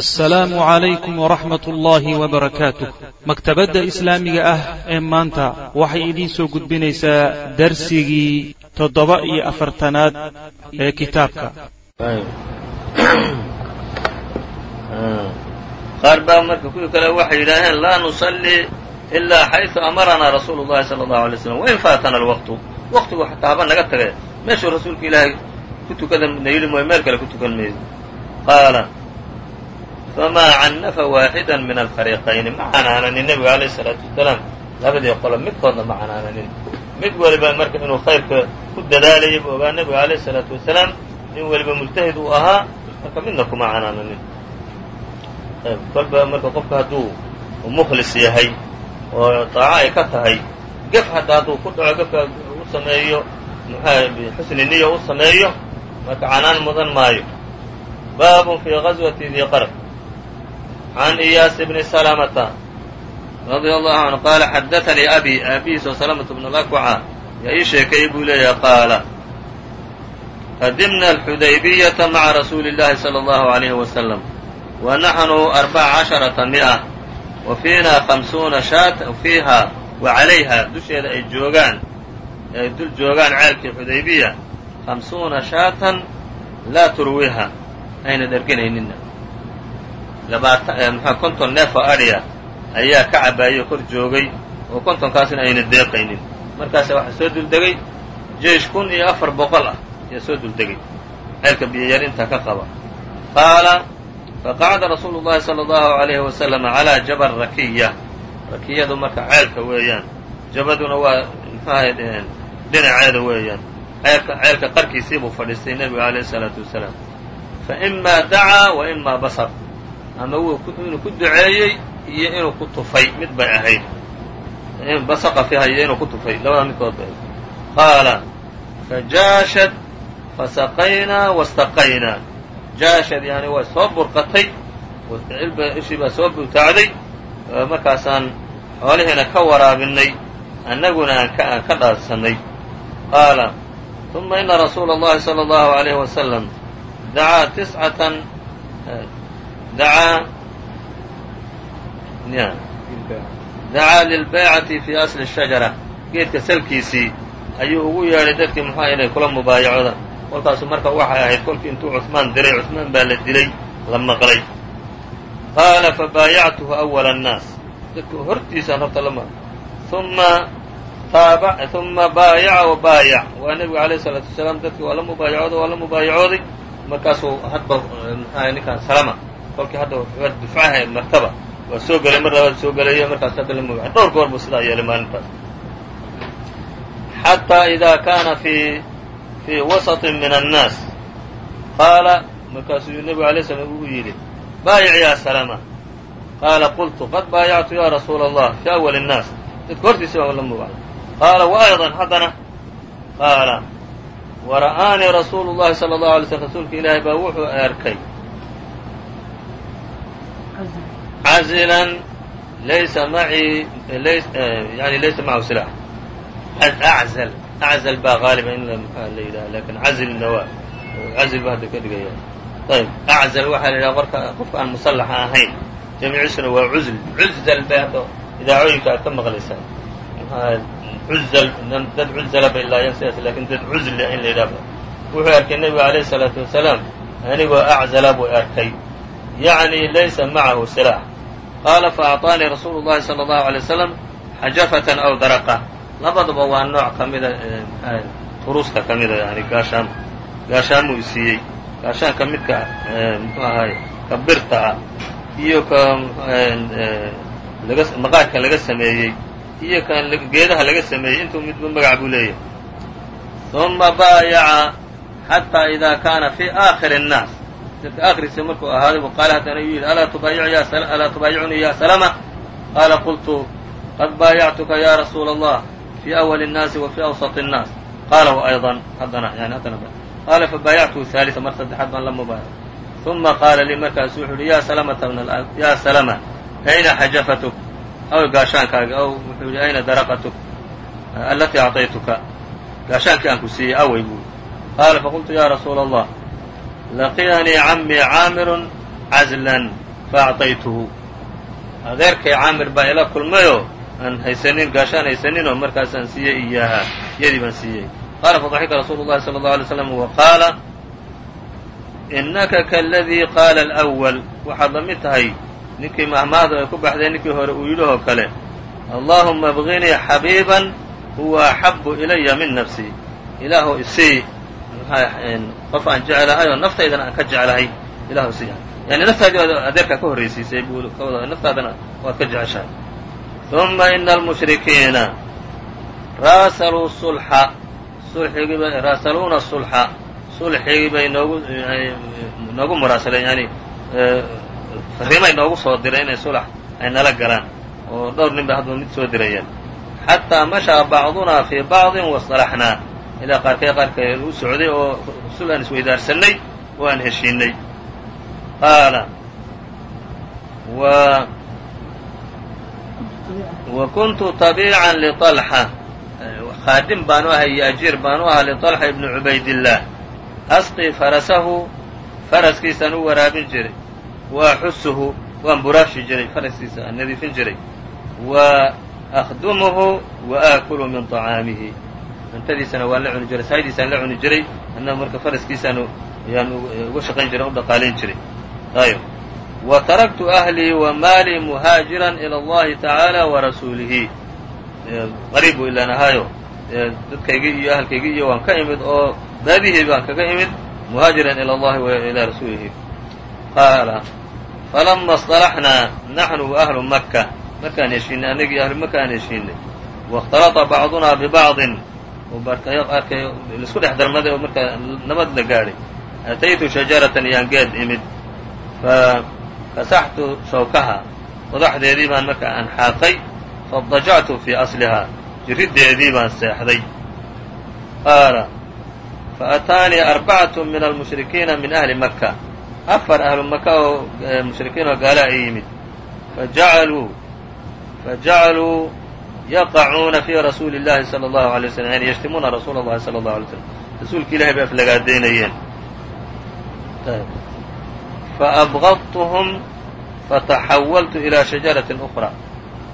assalaamu calaykum waraxmat ullaahi wabarakaatuh maktabadda islaamiga ah ee maanta waxay idiin soo gudbinaysaa darsigii toddoba iyo afartanaad ee kitaabka qaar baa marka kuwii kale waxay yidhaaheen laa nusalli ilaa xayثu amaranaa rasuulu اllahi salى اllahu alay slam wain faatana alwaqtu waqtigu xataa haba naga tage meeshuu rasuulka ilaahay ku tukada na yidhi mooy meel kale ku tukan mayso qaala famaa cannafa waaxida min alfariiqayni ma canaananin nebiga alayh salaatu wasalaam labadii qolo midkoodna ma canaananin mid waliba marka inuu khayrka ku dadaalayay bu ogaa nebiga alayh salaatu wasalaam nin waliba mujtahid uu ahaa marka midna kuma canaananin kolba marka qofka hadduu mukhlis yahay oo daaco ay ka tahay gef hadda hadduu ku dhaco gefka u sameeyo xusni niya u sameeyo marka canaan mudan maayo baab fii gaswati di qarq can iyaas bni salamata radia allahu canhu qaala xadaanii abi aabihiis oo salamata bn lakwaca yaa ii sheekeeyey buu leeyahay qaala qadimna اllahi salى allahu alayhi wasalam wa naxnu arbaca casharata mi'a wa fiina hamsuuna shaat fiiha wa calayha dusheeda ay joogaan ay dul joogaan ceelkii xudaybiya hamsuuna shaatan laa turwiha ayna dherganaynina labaatan eh, konton neef oo adhiya ayaa ka cabaayay oo kor joogay oo kontonkaasna ayna deeqaynin. Markaasa waxaa soo duldegay jeish kun iyo afar boqol ah ayaa soo duldegay. Ceelka biyoyar intaa ka qaba. Qaala faqacada rasuulu llahi sala allahu alayhi wasalam calaa jabal rakiya. Rakiyadu marka ceelka weeyaan jabaduna waa mxuahayd eh, dhinaceeda weeyaan. Ceelka ceelka qarkiisiibuu fadhiistay nebigu alayh salaatu wasalaam. Fa imaa dacaa wa imaa basar ama wuu inuu ku duceeyey iyo inuu ku tufay mid bay ahayd basaqa fiiha iyo inuu ku tufay labada midkood bay ahayd qaala fajaashad fasaqaynaa wastaqaynaa jaashad yani way soo burqatay ishii baa soo butaacday markaasaan xoolihiina ka waraabinay annaguna aan ka aan ka dhaadsanay qaala ثuma ina rasuula اllahi salى اllahu عalayhi wasalam dacaa tiscatan dacaa dacaa lilbaycati fi asli الshajara geedka salkiisii ayuu ugu yeedhay dadkii muxua inay kula mubaayacodaan kolkaasu marka waxay ahayd kolkii intuu cuثmaan diray cuثmaan baa la dilay la maqlay qaala fabaayactuhu أwala الnaas dadka hortiisaan horta lama uma uma baayaca wa baayac waa nebigu alayh الsalaatu wasalaam dadkii waa la mubaayacooday waa la mubaayacooday markaasuu hadba mxuaha ninkaan salama kolkii hadda dufcaha martaba waa soo gelay mar labaad soo gelayo markaas hadda la mubaay dhowr goor buu sidaa yeelay maalintaas xatىa إida kaana fi fii wasaطi min الnaas qaala markaasuu nebigu alay slam uu yidhi baayic ya salama qaala qultu qad baayactu ya rasuula الlah fi awali الnaas dadka hortiisa baan la mubaay qaala وأيضا haddana qaala wara'aanii rasuulu الlahi salى الlahu alay slm rasuulka ilaahay baa wuxuu arkay cazilan laysa macii yani laysa macahu silaax aczl aczl baa qaaliba in la yidhaha laakiin cazilna waa cazil ba hadda ka dhigaya ayb aczl waxaa la yidhaha qorka qofka aan musallaxa ahayn jamiciisuna waa cuzl cuzl bay hadda idaacooyinka aad ka maqlaysaan cuzl dad cuzla bay laayeen sidaas laakiin dad cuzla in la yidhaha wuxuu arkay nebigu alayh الsalaatu wasalaam anigoo aczla buu arkay yacni laysa macahu silaax qaala faأعطaanii rasuulu الlahi salى الlahu عalيه wasalam xajafatan aw daraqa labaduba waa nooc ka mida turuuska ka mida yani gaashaan gaashaanmuu isiiyey gaashaanka midka muxuu ahaay ka birta ah iyo ka laga maqaadka laga sameeyey iyo kan geedaha laga sameeyey intuu midba magac buu leeyahay ثuma baayaca xatىa إida kaana fi aakhir الnaas dadka akhriisa markuu ahaaday bu qaala haddana yuu yidhi alaa tubaayicunii ya salama qaala qultu qad baayactuka ya rasuula الlah في أول الناaس وفي أوسط الناas qاala وأيضا haddana yani haddana qaala fabaayactuhu ثالثa mar saddexaad baan la mubaayac ثuma qaala lii markaasu wuxuu uhi ya salamata ya salama ayna xajafatuk aw gaashaankaaga aw wuxuu yihi ayna daraqatuk alatii acطaytuka gaashaankii aan ku siiyey awey buu qaala faqultu ya rasuula الlah laqiyanii camii caamiru cazlan faacطaytuhu adeerkay caamir baa ila kulmayoo aan haysanin gaashaan haysaninoo markaasaan siiyey iyaaha yadii baan siiyey qaala fadaxika rasuulu llahi salى اllahu alay slam wa qaala inaka kaladii qaala alأwal waxaad la mid tahay ninkii mahmaahdu ay ku baxday ninkii hore uu yidhahoo kale allaahuma abginii xabiiban huwa axabu ilaya min nafsii ilaahu isii qof aan jeclahay oo naftaydana aan ka jeclahay ilahu isii yani naftaadii adeerkaa ka horraysiisay buu naftaadana waad ka jeceshahay. Uma ina almushrikiina raasaluu sulxa sulxigiiba raasaluuna sulxa sulxigii bay noogu noogu muraasaleen yani fariimay noogu soo diray inay sulax ay nala galaan oo dhowr nin bay mid soo dirayeen. Xataa mashaa bacdunaa fii bacdin wasalaxnaa ilaa qaarkee qaarkee u socday oo sul aan isweydaarsanay oo aan heshiinay qaala wa kuntu tabiican liطalxa khaadim baanu ahay iyo ajiir baanu ahaa liطalxa ibni cubaydillaah asqii farasahu faraskiisaan u waraabin jiray wa axusuhu waan buraashi jiray faraskiisa aan nadiifin jiray wa akhdumuhu wa aakulu min طacaamihi cuntadiisana waan la cuni jiray sahaydiisaan la cuni jiray annaga marka faraskiisaan ayaan uga shaqayn jiray o u dhaqaalayn jiray ayb wa taraktu ahlii wa maalii muhaajiran ilى اllahi tacaala wa rasuulihi qariib buu ilaan ahaayo dadkaygii iyo ahalkaygii iyo waan ka imid oo baadihii baan kaga imid muhaajiran ilى اllahi wa ilaa rasuulihi qaala falama اصطalaxnaa naxnu wa ahlu maka markaan heshiinay annagii ahlu maka aan heshiinay waاkhtalطa bacdunaa bibacضin arkay la isku dhex darmaday oo markaa nabad la gaadhay. Ataytu shajaratan iyaan geed imid. Fakasaxtu shawkaha. Qodaxdeedii baan marka aan xaaqay fadajactu fii aslihaa jiriddeedii baan seexday. Qaala faataanii arbacatu min almushrikiina min ahli maka afar ahlu maka oo mushrikiin oo gaala ay yimid. Fajacaluu fajacaluu yaqacuuna fii rasuuli اllahi salى اllahu alay slam yani yashtimuuna rasuula اllahi salى اllahu alay slam rasuulki ilahay bay aflagaadaynayeen faabgadtuhum fataxawaltu ilaa shajaratin ukra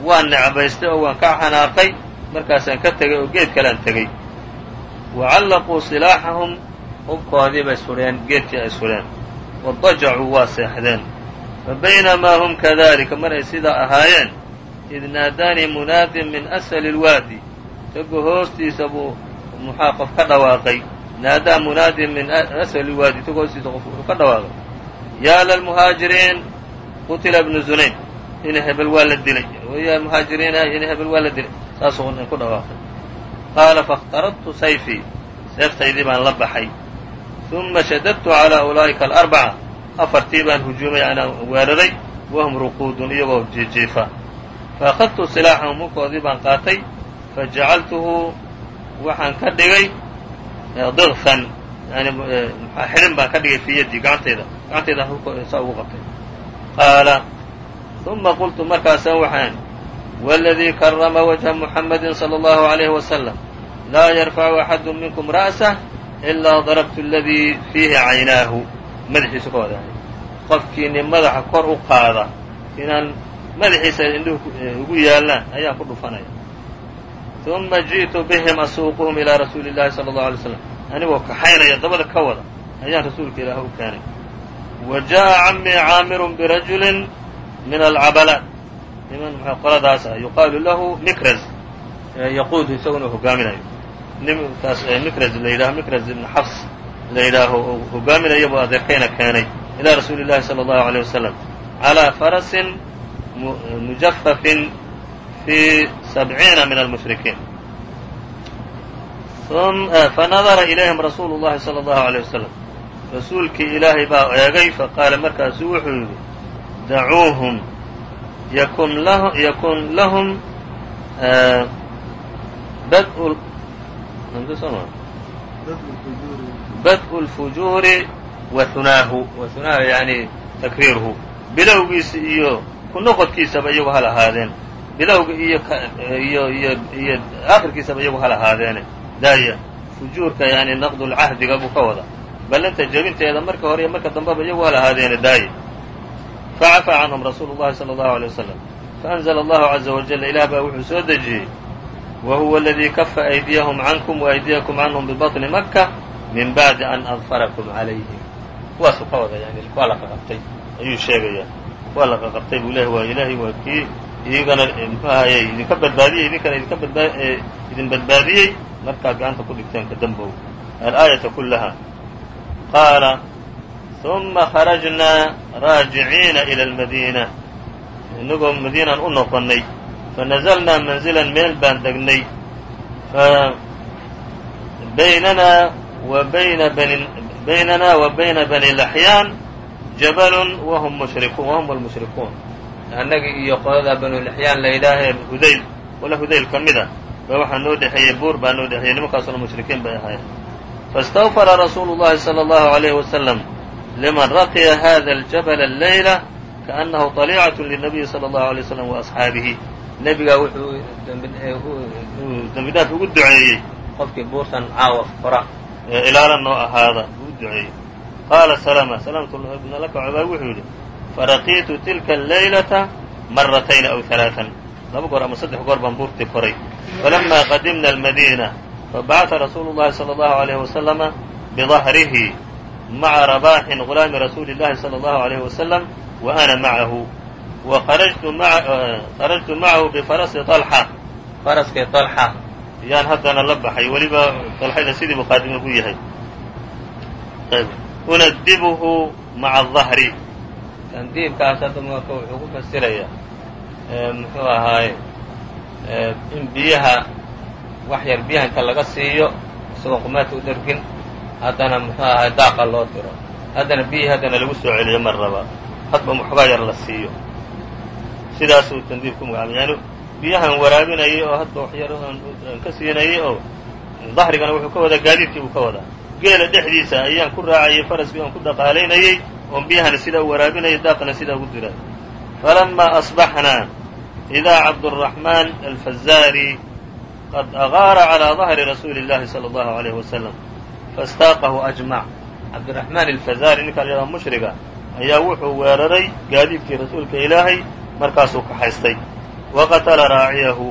waan necbaystay oo waan ka xanaaqay markaasaan ka tegay oo geed kalean tegey wacallaquu silaaxahum hubkoodii bay sudheen geedkii ay sudheen wadajacuu waa seexdeen fabaynamaa hum kadalika mar ay sidaa ahaayeen id naadaanii munaadin min asfali اlwaadi tago hoostiisa buu muxaa qof ka dhawaaqay naadaa munaadin min asfali اlwaadi tago hoostiisa qof wuxuu ka dhawaaqay yaa lalmuhaajiriin qutila ibnu zunayn ina hebel waa la dilay ya muhaajiriina ina hebel waa la dilay saasuu ku dhawaaqay qaala faاkhtaradtu sayfii seeftaydii baan la baxay ثuma shadadtu calىa ulaa'ika alarbaca afartii baan hujuumay anaa weeraray wahum ruquudun iyagoo jiijiifa faأkhadtu silaaxahum hubkoodii baan qaatay fajacaltuhu waxaan ka dhigay dikfan yani xidhin baan ka dhigay fii yaddii gacantayda gacantayda saa ugu qabtay qaala ثuma qultu markaasaan waxaan wاladii karama wجha muxamadi salى اllahu عalayh wasalam laa yarfacu axadu minkum ra'sah ilaa darabtu aladii fiihi caynaahu madaxiisa ka wada qofkiini madaxa kor u qaada inaan madaxiisa indhuhu ugu yaallaan ayaan ku dhufanaya ثuma jiئtu bihim asuuquhum ilىa rasuuli الlahi salى الlaه alay slam anigoo kaxaynaya dabada ka wada ayaan rasuulka ilaah u keenay wa jaءa camii caamiru birajuli min alcabalaat niman mx qoladaas ah yuqaalu lahu mikraz yaquudu isaguna hogaaminayo ninkaas mikraz la yidhaho mikraz ibn xafs la yidhaaho hogaaminaya buu adeerkayna keenay ilaa rasuuli الlahi salى الlahu عalيه wasalam calىa farasin mujafafin fi sabciina min almushrikiin eh, fanadara ilayhim rasuulu llahi sala allahu alayh wasalam rasuulkii ilaahay baa eegay faqaala markaasu wuxuu yidhi dacuuhum yakun lahum eh, badءu اlfujuuri waunaahu waunaahu yani takriiruhu. Bilowgiisi iyo kunoqodkiisaba iyagu hal ahaadeen bilowga iyo aakhirkiisaba iyagu hal ahaadeene daaya fujuurka yani naqdulcahdiga buu ka wada. Ballanta jebinteeda marka hore iyo marka dambeba iyagu hal ahaadeene daaya. Facafaa canhum rasuulu llahi sala allahu alay wasalam faanzla allahu caza wajalla ilah baa wuxuu soo dejiyey. Wa huwa aladii kafa aydiyahum cankum waaydiyakum canhum bibaطni maka min bacdi an adfarakum calayhim kuwaasuu ka wada yani waa la qaqabtay ayuu sheegayaa waa la qaqabtay buu leeyahy waa ilaahay waa kii iyagana muxuu ahaye idinka badbaadiyey idinkana idinka badbaa idin badbaadiyey markaad gacanta ku dhigteen ka dambow alآayaةa kulaha qaala ثuma kharajnaa raajiciina ilى اlmadiina inagoo madiinaan u noqonnay fanazlnaa manzilan meel baan degnay baynanaa wa bayna bani baynanaa wa bayna bani laxyaan jabalun wahum mushrikuun wahum almushrikuun annagii iyo qoladaa banu laxyaan la yidhaahee hudayl wala hudayl ka mid a ba waxaa noo dhexeeyey buur baa noo dhexeeyey nimankaasuna mushrikiin bay ahaayeen faاstawfara rasuulu llahi salى اllahu عalayh wasalam liman raqiya hada aljabala allayla kaأnnahu طaliicaة lلnabiyi salى اllahu عalيه waslm وaasxaabihi nebigaa wuxuu dembi dhaaf ugu duceeyey qofkii buurtan caawa kora ee ilaala noo ahaada uu duceeyey qaala salama salamtu ibn lakacobaa wuxuu yidhi faraqiitu tilka allaylata maratayn aw ثalaaثan laba goor ama saddex goor baan buurtii koray falama qadimna almadiina fabacata rasuulu llahi salى اllahu عalيh wasalama bidahrihi maca rabaaxin gulaami rasuuli اllahi salى اllahu عalيh wasalam wa ana macahu wa kharajtu macahu bifarasi طalxa faraskii طalxa yaan haddana la baxay weliba طalxayna sidii buu qaadimo ku yahay unadibuhu maca الظahri tandiibkaas hadda marka wuxuu ku fasiraya muxuu ahaaye in biyaha wax yar biyaha inta laga siiyo isagoo qumaadka u dhargin haddana muxuu ahaay daaqa loo diro haddana biyihii haddana lagu soo celiyo mar raba hadba waxoogaa yar la siiyo sidaasuu tandiib ku magacaabay yani biyahan waraabinayay oo hadba wax yar ka siinayay oo dahrigana wuxuu ka wadaa gaadiidkii buu ka wadaa geela dhexdiisa ayaan ku raacayay faraskii oon ku dhaqaalaynayey oon biyahana sidaa u waraabinayay daaqana sidaa ugu diray falama asbaxnaa idaa cabduraxmaan alfazaari qad agaara calىa dahri rasuuli اllahi salى اllahu عalayh wasalam faاstaaqahu ajmac cabdiraxmaan alfazaari ninkaa la yadhaha mushriga ayaa wuxuu weeraray gaadiidkii rasuulka ilaahay markaasuu kaxaystay wa qatala raaciyahu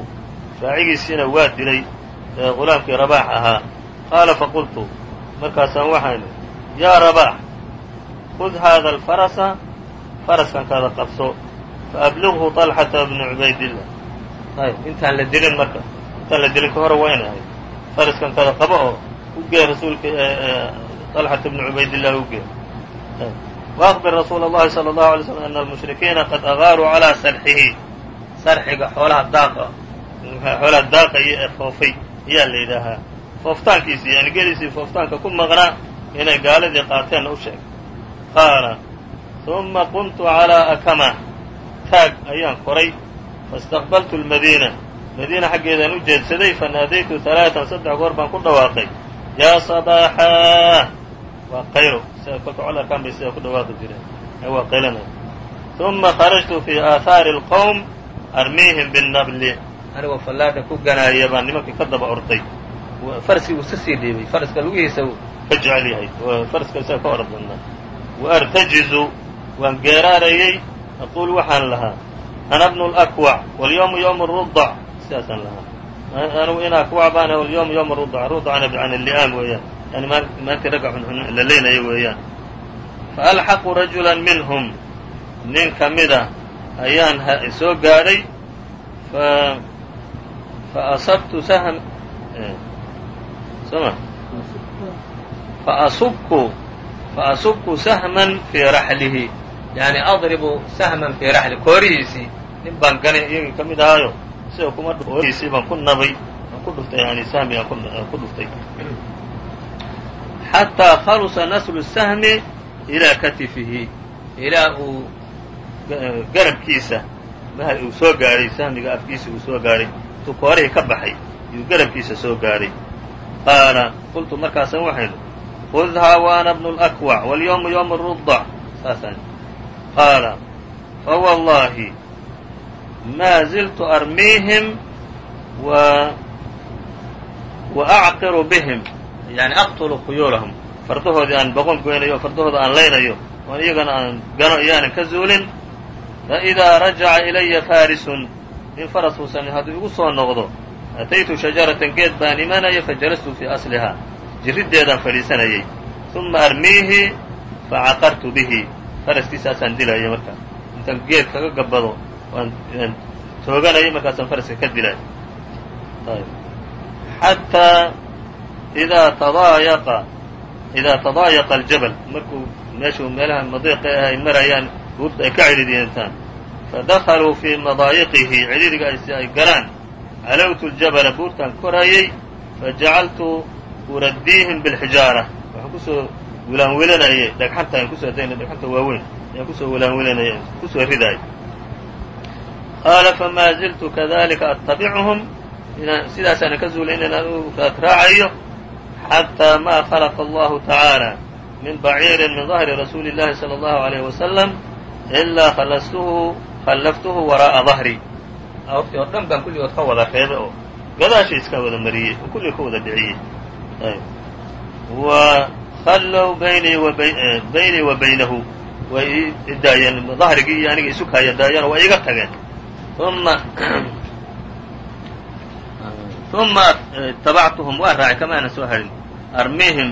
raacigiisiina waa dilay ee gulaamkii rabaax ahaa qaala faqultu markaasaan waxaan yaa rabaax khud haada alfarasa faraskan kaada qabso faablighu طalxata bni cubaydillah ayb intaan la dilin marka intaan la dilin ka hore waa in ahayd faraskan kaada qabo oo u gee rasuulka طalxata bni cubaydillah u gee وأخبر رsuuل الlahi صلى الله عليه وسلم أن المشhrikiina qad أغاaruu عalىa sarxihi sarxiga xoolaha daaqa xoolaha daaqaya ee foofay ayaa la yidhaahaa fooftaankiisii yani geliisii fooftaanka ku maqnaa inay gaaladii qaateenna u sheegay qaala ثuma qumtu عalىa akama taag ayaan koray faاstaqbaltu الmadينة madiina xaggeedaan u jeedsaday fanaadaytu ثaلaaثan saddex goor baan ku dhawaaqay yaa صabaaxaa waa qaylo sida kolka col arkaan bay sidaa ku dhawaaqi jireen waa qaylanay ثuma kharajtu fii aahaari اlqowm armiihim biالnabli anigoo fallaadha ku ganaaya baan nimankii ka daba orday farskii uu isku sii dhiibay faraska lugihiisa ka jecel yahay faraska isaga ka orod badnaa. Waartajizu waan geeraarayey aquul waxaan lahaa ana bnu lakwac walyawmu ywmu rudac sidaasaan lahaa. Anugu in akwac baana walyawmu ywmu rudac rudacna an li'aam weeyaan. Yani maalintii ragga xunxun lalaynaya weeyaan. Faalxaqu rajula minhum nin ka mida ayaan soo gaadhay fa asabtu sahm soma faasubku faasubku sahman fii raxlihi yani adribu sahman fii raxli koorihiisii nin baan ganay iyagii ka mid ahaayo isagoo kuma oorihiisii baan ku nabay aan ku dhuftay yani sahmi aan ku dhuftay. Xataa khalusa naslu sahmi ilaa katifihi. Ilaa uu garabkiisa uu soo gaadhay sahmiga afkiisa uu soo gaadhay intuu koorihii ka baxay iyuu garabkiisa soo gaadhay qaala qultu markaasaan waxay idhi khudhaa waana bnu lakwac walyowma ywma rudac saasaan qaala fawallaahi maa ziltu armiihim wa wa acqiru bihim. Yani aqtulu quyuulahum fardahoodii aan boqon goynayo fardahooda aan laynayo oon iyagana aan gano iyaanan ka zuulin fa idaa rajaca ilaya faarisun. In faras uusan hadduu igu soo noqdo ataytu shajaratan geed baan imanaya fajalastu fii aslihaa jiriddeedaan fadhiisanayay uma armiihi facaqartu bihi faraskiisaasaan dilaya marka intaan geed kaga gabbado waan tooganayay markaasaan faraska ka dilay xataa idaa tadaayaqa idaa tadaayaqa aljabal markuu meeshuu meelaha madiiqa ah ay marayaan buurta ay ka cidhiidyentaan fadakaluu fii madaayiqihi cidhiidriga ay galaan calowtu ljabala buurtaan korayay fajacaltu uraddiihim bilxijaara waxaan kusoo wilaanwilanayay dhagxanta ayaan kusoo dayna dhagxanta waaweyn ayaan kusoo wilaanwilanaya kusoo ridaay qaala famaa ziltu kadalika attabicuhum inaan sidaasaanan ka zuulay inaan u raad raacayo xataa maa khalaqa allahu tacaala min baciirin min dahri rasuuli اllahi salى اllahu عalayh wasalam ilaa khallastuhu khallaftuhu waraa'a dahri awrtii oo dhan baan kulligood ka wada reebay oo gadaashay iska wada mariyey oo kulliga ka wada dhiciyey wa khallow baynii wa baynahu way ii daayeen dahrigii iyo aniga isu kaaya daayeen oo way iga tageen uma uma tabactuhum waan raacay kamaanan soo harin armihim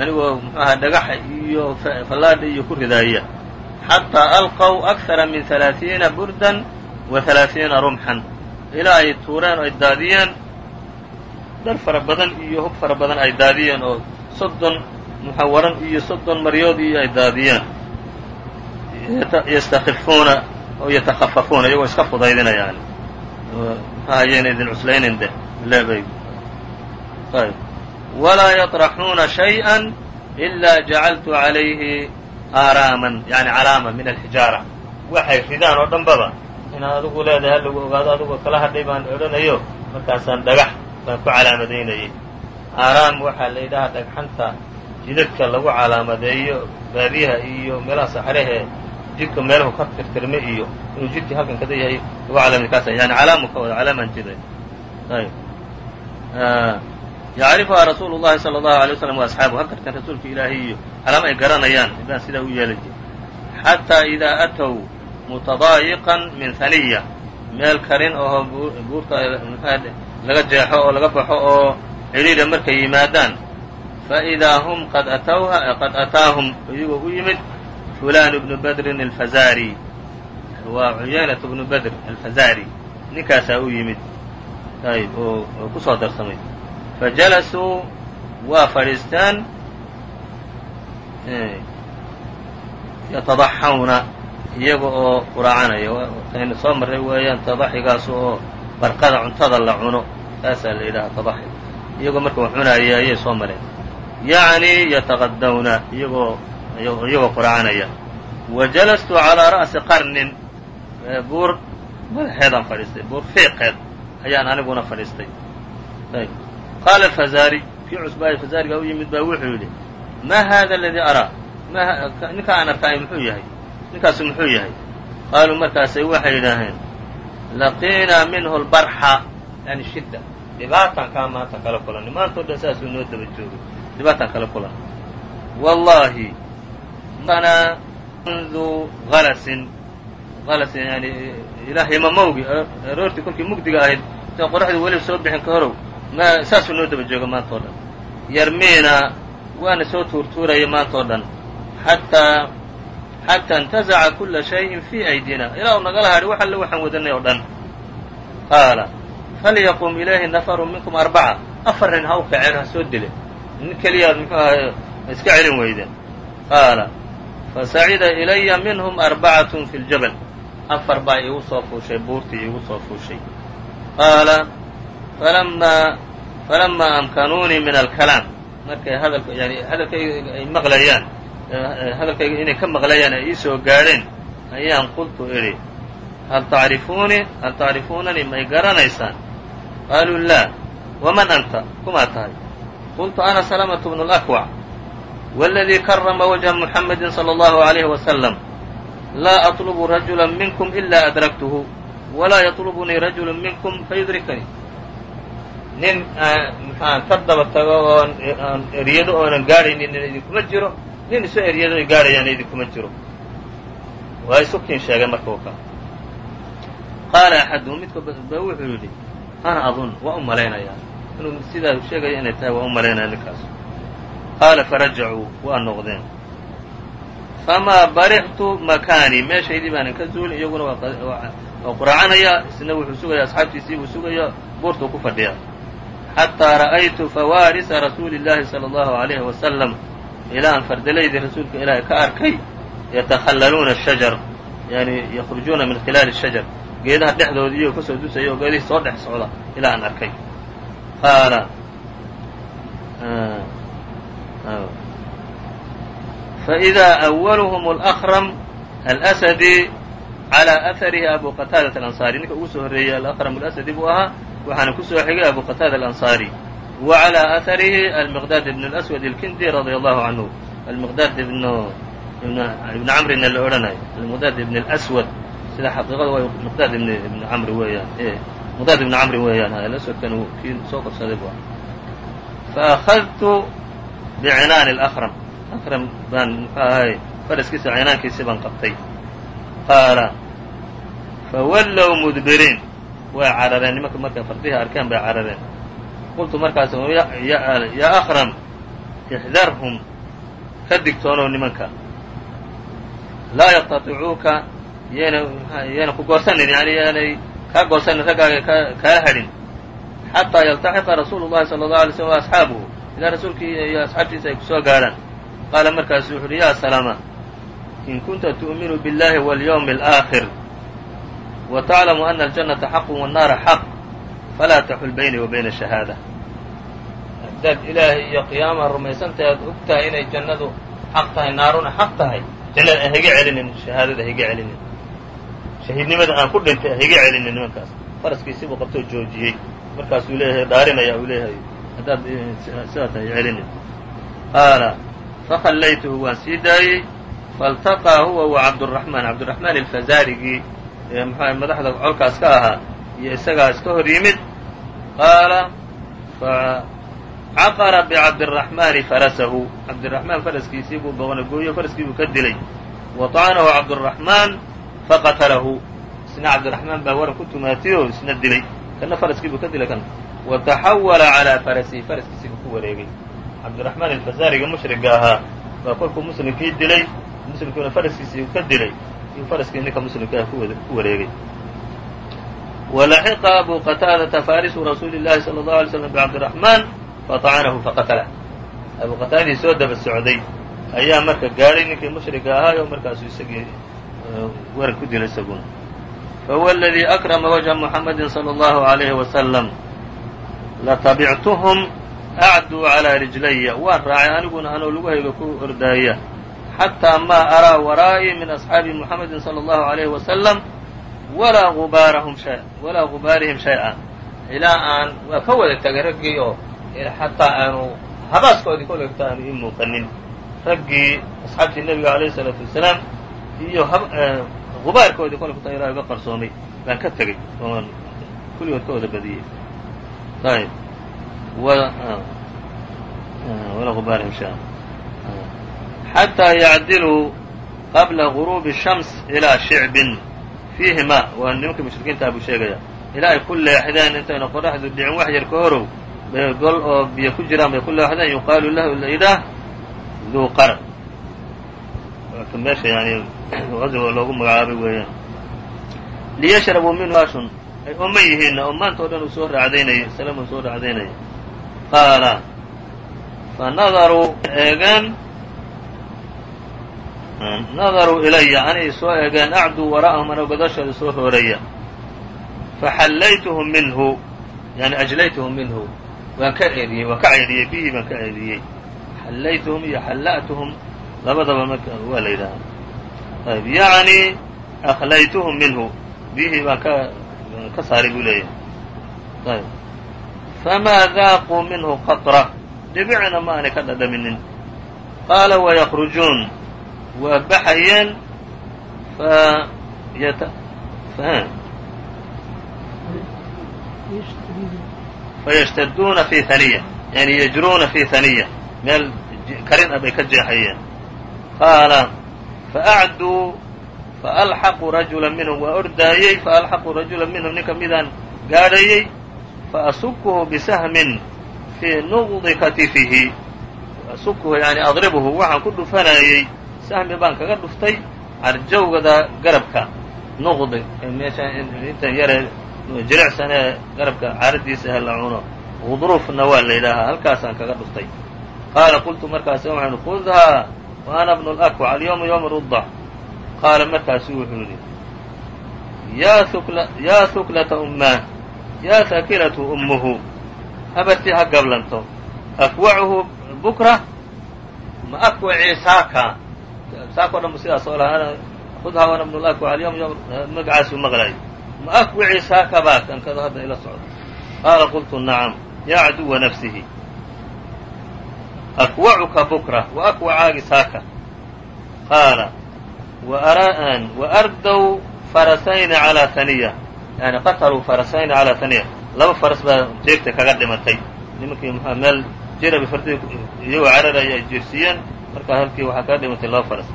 anigoo muxuu ahaa dhagaxa iyo fallaadha iyo ku ridaaya xataa alqow akara min halaaثiina burdan wa halaaثiina rumxan ilaa ay tuureen oo ay daadiyeen dhar fara badan iyo hub fara badan ay daadiyeen oo soddon muxawaran iyo soddon maryood iyo ay daadiyeen yastakifuuna oo yatakhafafuuna iyagoo iska fudaydinayaan maxahayeena idin cuslaynin de leebay ayb walaa yaطraxuuna shayئa ilaa jacaltu calayhi aaraaman yani calaama min alxijaara waxay ridaan oo dhanbaba inaad adigu leedahay ha lagu ogaado adigoo kala hadhay baan odhanayo markaasaan dhagax baan ku calaamadaynayay aaraam waxaa la yidhahaa dhagxanta jidadka lagu calaamadeeyo baadiyaha iyo meelaha saxrahee jidka meelahu ka tirtirme iyo inuu jidkii halkan kada yahay lagu calaamad kaas yani calaamu ka wada calaamaan jiday ayb yacrifuhaa rasuulu llahi sala allahu alay waslam wa asxaabu ha garteen rasuulka ilaahay iyo calaamo ay garanayaan baan sidaa u yeelan jir xataa idaa atow mutadaayiqan min haniya meel karin oo buurta laga jeexo oo laga baxo oo cidhiidha markay yimaadaan. Faidaa hum qad atawha qad ataahum iyagoo u yimid fulan bnu badrin alfazari waa cuyaynat bnu badr alfazari ninkaasaa u yimid. Ayb oo ku soo darsamay. Fajalasuu waa fadhiisteen yatadaxawna iyaga oo quraacanaya aynu soo marray weeyaan tadaxigaas oo barqada cuntada la cuno. Taasaa la yidhaha tadaxi iyagoo marka wax cunaya ayay soo mareen. Yacni yataqadawna iyagoo iyagoo quraacanaya wa jalastu calaa ra'si qarnin. Buur madaxeedaan fadhiistay buur fiiqeed ayaan aniguna fadhiistay ayb. Qaala alfazaari kii cusbaaye fazaarigaa u yimid baa wuxuu yidhi maa hada aladii araa? Ninkaa aan arkaay muxuu yahay ninkaasu muxuu yahay? Qaaluu markaasay waxay yidhaaheen laqiinaa minhu lbarxa yani shidda. Dhibaataan kaa maanta kala kulanay maantao dhan saasuu noo daba joogay dhibaataan kala kulanay wallahi mana mundu alasin alasin yani ilaa himamowgi aroortii kolkii mugdiga ahayd intay qoraxdu weliba soo bixin ka horow. Ma saasuu noo daba jooga maanta dhan. Yarmiina waana soo tuurtuuraya maanta o dhan. Xataa xataa intazaca kula shayin fii aydina ilaa u nagala hadhi wax alle waxaan wadanay oo dhan qaala falyaqum ilayhi nafaru minkum arbaca afar nin ha u kaceen ha soo dile nin keliyaad muxuu ahay iska celin weydeen qaala fasacida ilaya minhum arbacatun fi ljabal afar baa iigu soo fuushay buurtii iigu soo fuushay qaala falamaa amkanuunii min alkalaam markay hadalka yani hadalkayga ay maqlayaan Eh, hadalkayga inay ka maqlayaan ay iisoo gaadheen ayaan qultu idhi hal tacrifuunii hal tacrifuunanii may garanaysaan? Qaaluu laa. Waman anta? Kumaa tahay. Qultu ana salamatu bnu lakwac waladii karama wajha muxammadin sala allahu alayhi wasalam laa atlubu rajula minkum ilaa adraktuhu. Walaa yaطlubunii rajulu minkum fayudrikanii nin eh, aan ka daba tago oon eryado oonan gaadhaynin idinkuma jiro? Nin isu eryado ay gaadhayaana idinkuma jiro. Waa isu kiin sheegay marka ka. Qaala axaduhum midkood ba wuxuu yidhi ana adun waa u malaynayaa inuu sidaa sheegaya inay tahay waa u malaynaya ninkaas. Qaala farajacuu waa noqdeen. Famaa barixtu makaanii meeshaydii baanan ka zuulin iyaguna waa quraacanaya isna wuxuu sugaya asxaabtiisii buu sugaya buurtuu ku fadhiya. Xataa ra'aytu fawaarisa rasuuli llahi salى allahu alayhi wasalam ilaa aan fardalaydii rasuulka ilaahay ka arkay yatakhallaluuna shajar yani yakhrujuuna min khilaali shajar geedaha dhexdooda iyagoo kasoo dusaya oo geedihii soo dhex socda ilaa aan arkay qaala فإذا أولهم الأخرم الأسدي على أثره أبو qتاadة الأنصاري ninka ugu soo horeeyey الأخرم الأسدي buu ahaa waxaana ku soo xigay أبو qتاadة الأنصاري وعلى أثره المقداد بن الأسود الكندي رضي الله عنه المقداد بن بن cمrina la odhanayo المقداد بن الأسود sida xaqiiqada way مقداد بن cمr weeyaan مقداد بن cمri weeyaan الأسودkan kii soo qabsaday bu فأخذت بعناan الأخرم أkrم baan mxuu ahay faraskiisa cinaankiisii baan qabtay qaala fawallow mudbiriin way carareen nimanka markay fardihii arkeen bay carareen qultu markaas yaa akram ixdarhum ka digtoonow nimanka. Laa yaqtaticuuka yayna yayna ku goosanin yani yaanay kaa goosanin raggaaga kaala hadhin. Xataa yaltaxiqa rasuulu llahi sala allahu alay slm wa asxaabuhu ilaa rasuulkii iyo asxaabtiisa ay ku soo gaadhaan qaala markaasu wuxu uhi yaa salama in kunta tu'minu biاllahi walyawmi alaakhir wa taclamu ana aljannata xaqu wannaara xaq falaa taxul bayni wa bayna shahaada haddaad ilaahay iyo qiyaamaha rumaysantahay aad og tahay inay jannadu xaq tahay naaruna xaq tahay. Jannada aan higa celinin shahaadada higa celinin. Shahiidnimada aan ku dhintay higa celinin nimankaas. Faraskiisii buu qabtoo joojiyey. Markaasuu leeyahay dhaarinaya uu leeyahay. Haddaad sidaa tahay celinin. Qaala fakhallaytuhu waan sii daayey. Faltaqaa huwa wa cabduraxmaan cabduraxmaan alfazaarigii ee mxua madaxda colkaas ka ahaa iyo isagaa iska hor yimid qaala facaqara bicabdiraxmaani farasahu cabdiraxmaan faraskiisii buu boqona gooyo faraskii buu ka dilay wa طacanahu faqatalahu isna cabdiraxmaan baa waran ku tumaatiyoo isna dilay kana faraskii buu ka dilay kan wa taxawala calىa farasihi faraskiisii buu ku wareegay cabdiraxmaan alfazaariga mushriga ahaa baa kolkuu muslimkii dilay muslimkiina faraskiisii ka dilay iyuu faraskii ninka muslimka ah ku wareegay walaxiqa abu qataadata farisu rasuuli llahi salى اllahu alay slam bcabdiraxmaan faطacanahu faqatalah abu qataadii soo daba socday ayaa marka gaadhay ninkii mushriga ahaayo markaasuu isagii waran ku dilay isaguna fahuwa aladii akrama wajha muxamadi salى اllahu عalayhi wasalam latabictuhum acduu calىa rijlaya waan raacay aniguna anoo lugahayga ku ordaaya xataa maa araa waraa'ii min asxaabi muxamedi salى اllahu عalayhi wasalam walaa gubaarahum shay walaa gubaarihim shay-a ilaa aan waa ka wada tegay raggii oo xataa aanu habaaskoodii kollay xataa aanu ii muuqanin raggii asxaabtii nebiga alayhi salaatu wasalaam iyo gubaarkoodii kollay kutaa ilaa uga qarsoomay baan ka tegey ooan kulligood ka wada badiyey ayb walaa gubaarihim shay-a xataa yacdiluu qabla guruubi shams ilaa shicbin fiihi ma waa nimankii mushrikiintaa buu sheegaya ilaa ay ku leexdeen intayna qoraxdu dhicin wax yar ka horow bay gol oo biyo ku jiraan bay ku leexdeen yuqaalu lahu laydah duu qarn meesha yani cudwiga loogu magacaabay weeyaan liyashrabuu minhu ashun ay oman yihiinna oo maanta o dhan uu soo raacdaynayay salm uu soo raacdaynayay qaala fanadaruu eegeen nadaruu ilaya anay soo eegeen acduu waraa'ahum anoo gadashooda soo hooraya faxallaytuhum minhu yani ajlaytuhum minhu waan ka ceediyey waan ka ceediyey bihii baan ka ceediyey xallaytuhum iyo xalla'tuhum labadaba marka waa la yidhahaa ayb yacni aklaytuhum minhu bihii baan ka ka saaray buu leeyahay ayb famaa daaquu minhu qatra dhibicna ma aanay ka dhadhaminin qaala wayakrujuun waa baxayeen fayashtaduuna fi haniya yani yajruuna fi haniya meel karin ah bay ka jeexayeen. Qaala faacduu faalxaqu rajula minhum. Waa ordaayey faalxaqu rajula minhum. Ninka midaan gaadhayey faasukuhu bisahmin fii nuqdi katifihi asukuhu yani adribuhu waxaan ku dhufanayey sahmi baan kaga dhuftay carjawgada garabka. Nuqdi meesha intan yare jilicsan ee garabka caaradiisa he la cuno. Gudruufna waa la yidhaahaa halkaasaan kaga dhuftay. Qaala qultu markaas waxaan khudhaa wa ana bnu lakwac alyawma yawma rudda. Qaala markaasu wuxuu yidhi yaa huklata ummaah yaa hakilatu ummuhu habartii ha gablanto. Akwacuhu bukra ma saaka saaka o dhan bu sidaas oo lahaa khudhaa wa ana bnu lakwac alyawma yawma magacaasuu maqlay? Ma akwacii saaka baa kankado hadda ila socdo. Qaala qultu nacam yaa caduwa nafsihi. Akwacuka bukra wa akwacaagi saaka. Qaala wa ardow farasayni calaa haniya yani qataluu farasayni calaa haniya laba faras baa jeegta kaga dhimatay. Nimankii meel jirabi fardi iyagoo cararaya ay jeersiiyeen markaa halkii waxaa kaga dhimatay laba faras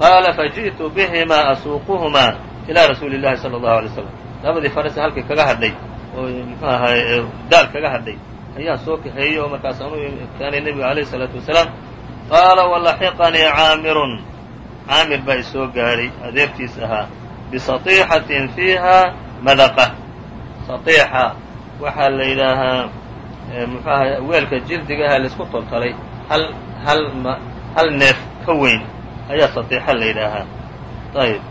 qaala faji'tu bihimaa asuuquhumaa ilaa rasuuli llahi sala allahu alay slam labadii faras halkii kaga hadhay oo mxuu ahaay daal kaga hadhay ayaan soo kaxeeyey oo markaasaan u keenay nebiga alayh isalaatu wasalaam qaala walaxiqanii caamirun caamir baa isoo gaadhay adeertiis ahaa bisatiixatin fiiha madaqa satiixa waxaa la yidhaahaa muxuu ahay weelka jildiga aha la isku toltolay hal hal hal neef ka weyn ayaa satiixa la yidhaahaa ayb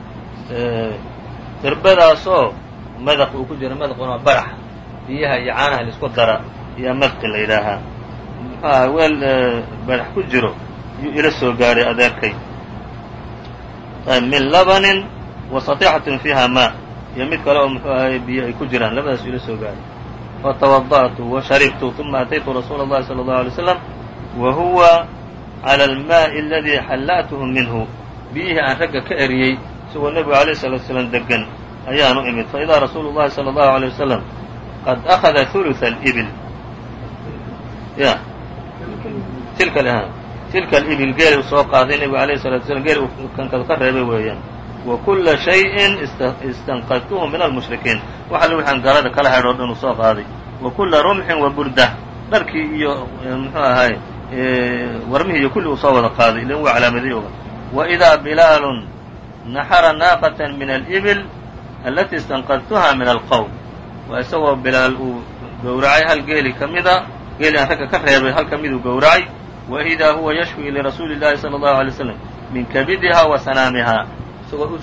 dirbadaasoo madaq uu ku jiro madaquna barax biyaha iyo caanaha laisku dara iyo madqi la yidhaahaa muxuu aha weel barax ku jiro yuu ila soo gaadhay adeerkay ayb min labanin wa satiixatin fiiha maa iyo mid kale oo muxuu ahay biyo ay ku jiraan labadaas ila soo gaadhay fatawadaأtu wa sharibtu uma ataytu rasuula اllahi salى اllahu alay slam wa huwa calى almaaءi aladii xalla'tuhu minhu biyihii aan ragga ka eriyey isagoo nebigu alayh الsalatu slam degan ayaanu imid faidaa rasuulu اllahi salى اllahu alيه wasalam qad akhada ثuluث اlbil ya tilka tilka alibil geeli u soo qaaday nebigu alayh الsalatu slam geeli kankadu ka reebay weeyaan wa kula shayin istanqadtuhu min almushrikiin wax alle wixaan galada kala haydh o dhan uu soo qaaday wa kula rumxin wa burda dharkii iyo muxuu ahaay warmihii iyo kulli uu soo wada qaaday ilan waa calaamadiy oga. Wa idaa bilaalun naxara naaqatan min alibil alatii istanqadtuha min alqowm waa isagoo bilaal uu gowracay hal geeli ka mida geeli aan ragga ka reebay hal ka miduu gowracay. Wa idaa huwa yashwi lirasuuli llahi sala allahu alay slam min kabidiha wa sanaamiha isagoo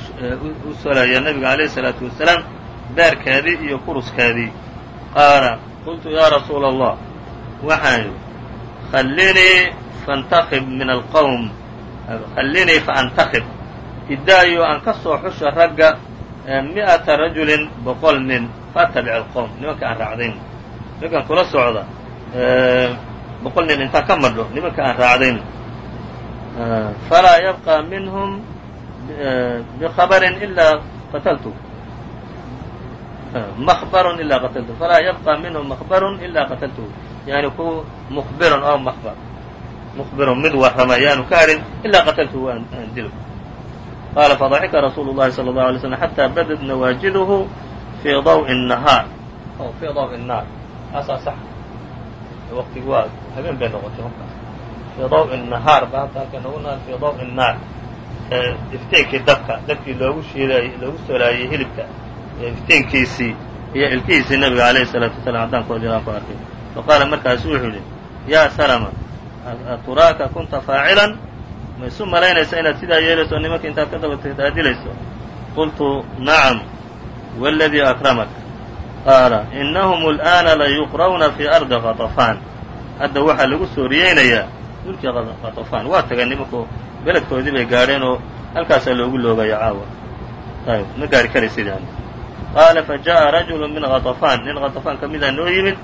u solaya nabiga alayh الsalaatu wasalaam beerkeedii iyo kuruskeedii. Qaala qultu yaa rasuula allah waxaan idhi khallinii faاntakib min alqowm khallinii faantakib idaayo aan ka soo xusho ragga mi'ata rajulin boqol nin faatabic alqowm nimanka aan raacdayn. Nimankaan kula socda boqol nin intaan ka madho nimanka aan raacdayn. Falaa yabqa minhum bkhabrin ilaa qatltu mkbarun ilaa qatltu falaa yabqa minhu mkbarun ilaa qatltuhu yani ku mkbirun oo mkbar mkbirun mid warrama yaanu ka hadhin ilaa qatltuhu aan dilo qaala fadaxika rasuulu الlahi salى الlaه alay slm xatىa badad nawaajiduhu fii dawءi الnahaar o fii daw الnaar taasaa sax waqtigi waa habeen bay noqotay markaas fii daw الnahaar ba hadda halka nagu naal fii daw الnaar ifteenkii dabka dabkii loogu shiiday loogu solaayey hilibka ifteenkiisii iyo ilkihiisii nabiga alayhi الsalaatu wasalaam caddaankoodii aan ku arkay faqaala markaasu wuxuu ihi yaa salama aturaaka kunta faacilan ma isu malaynaysa inaad sidaa yeelayso nimanka intaad ka daba tagtad qultu nacam waladii akramak qaala inahum al'aana layuqra'una fii ardi qatafaan hadda waxaa lagu soo riyaynayaa dhulkii khatafaan waa tagay nimanku beledkoodii bay gaadheen oo halkaasaa loogu loogaya caawa ayb ma gaari karaysid yani qaala fa ja'a rajulu min khatafaan nin qatafaan ka midaa noo yimid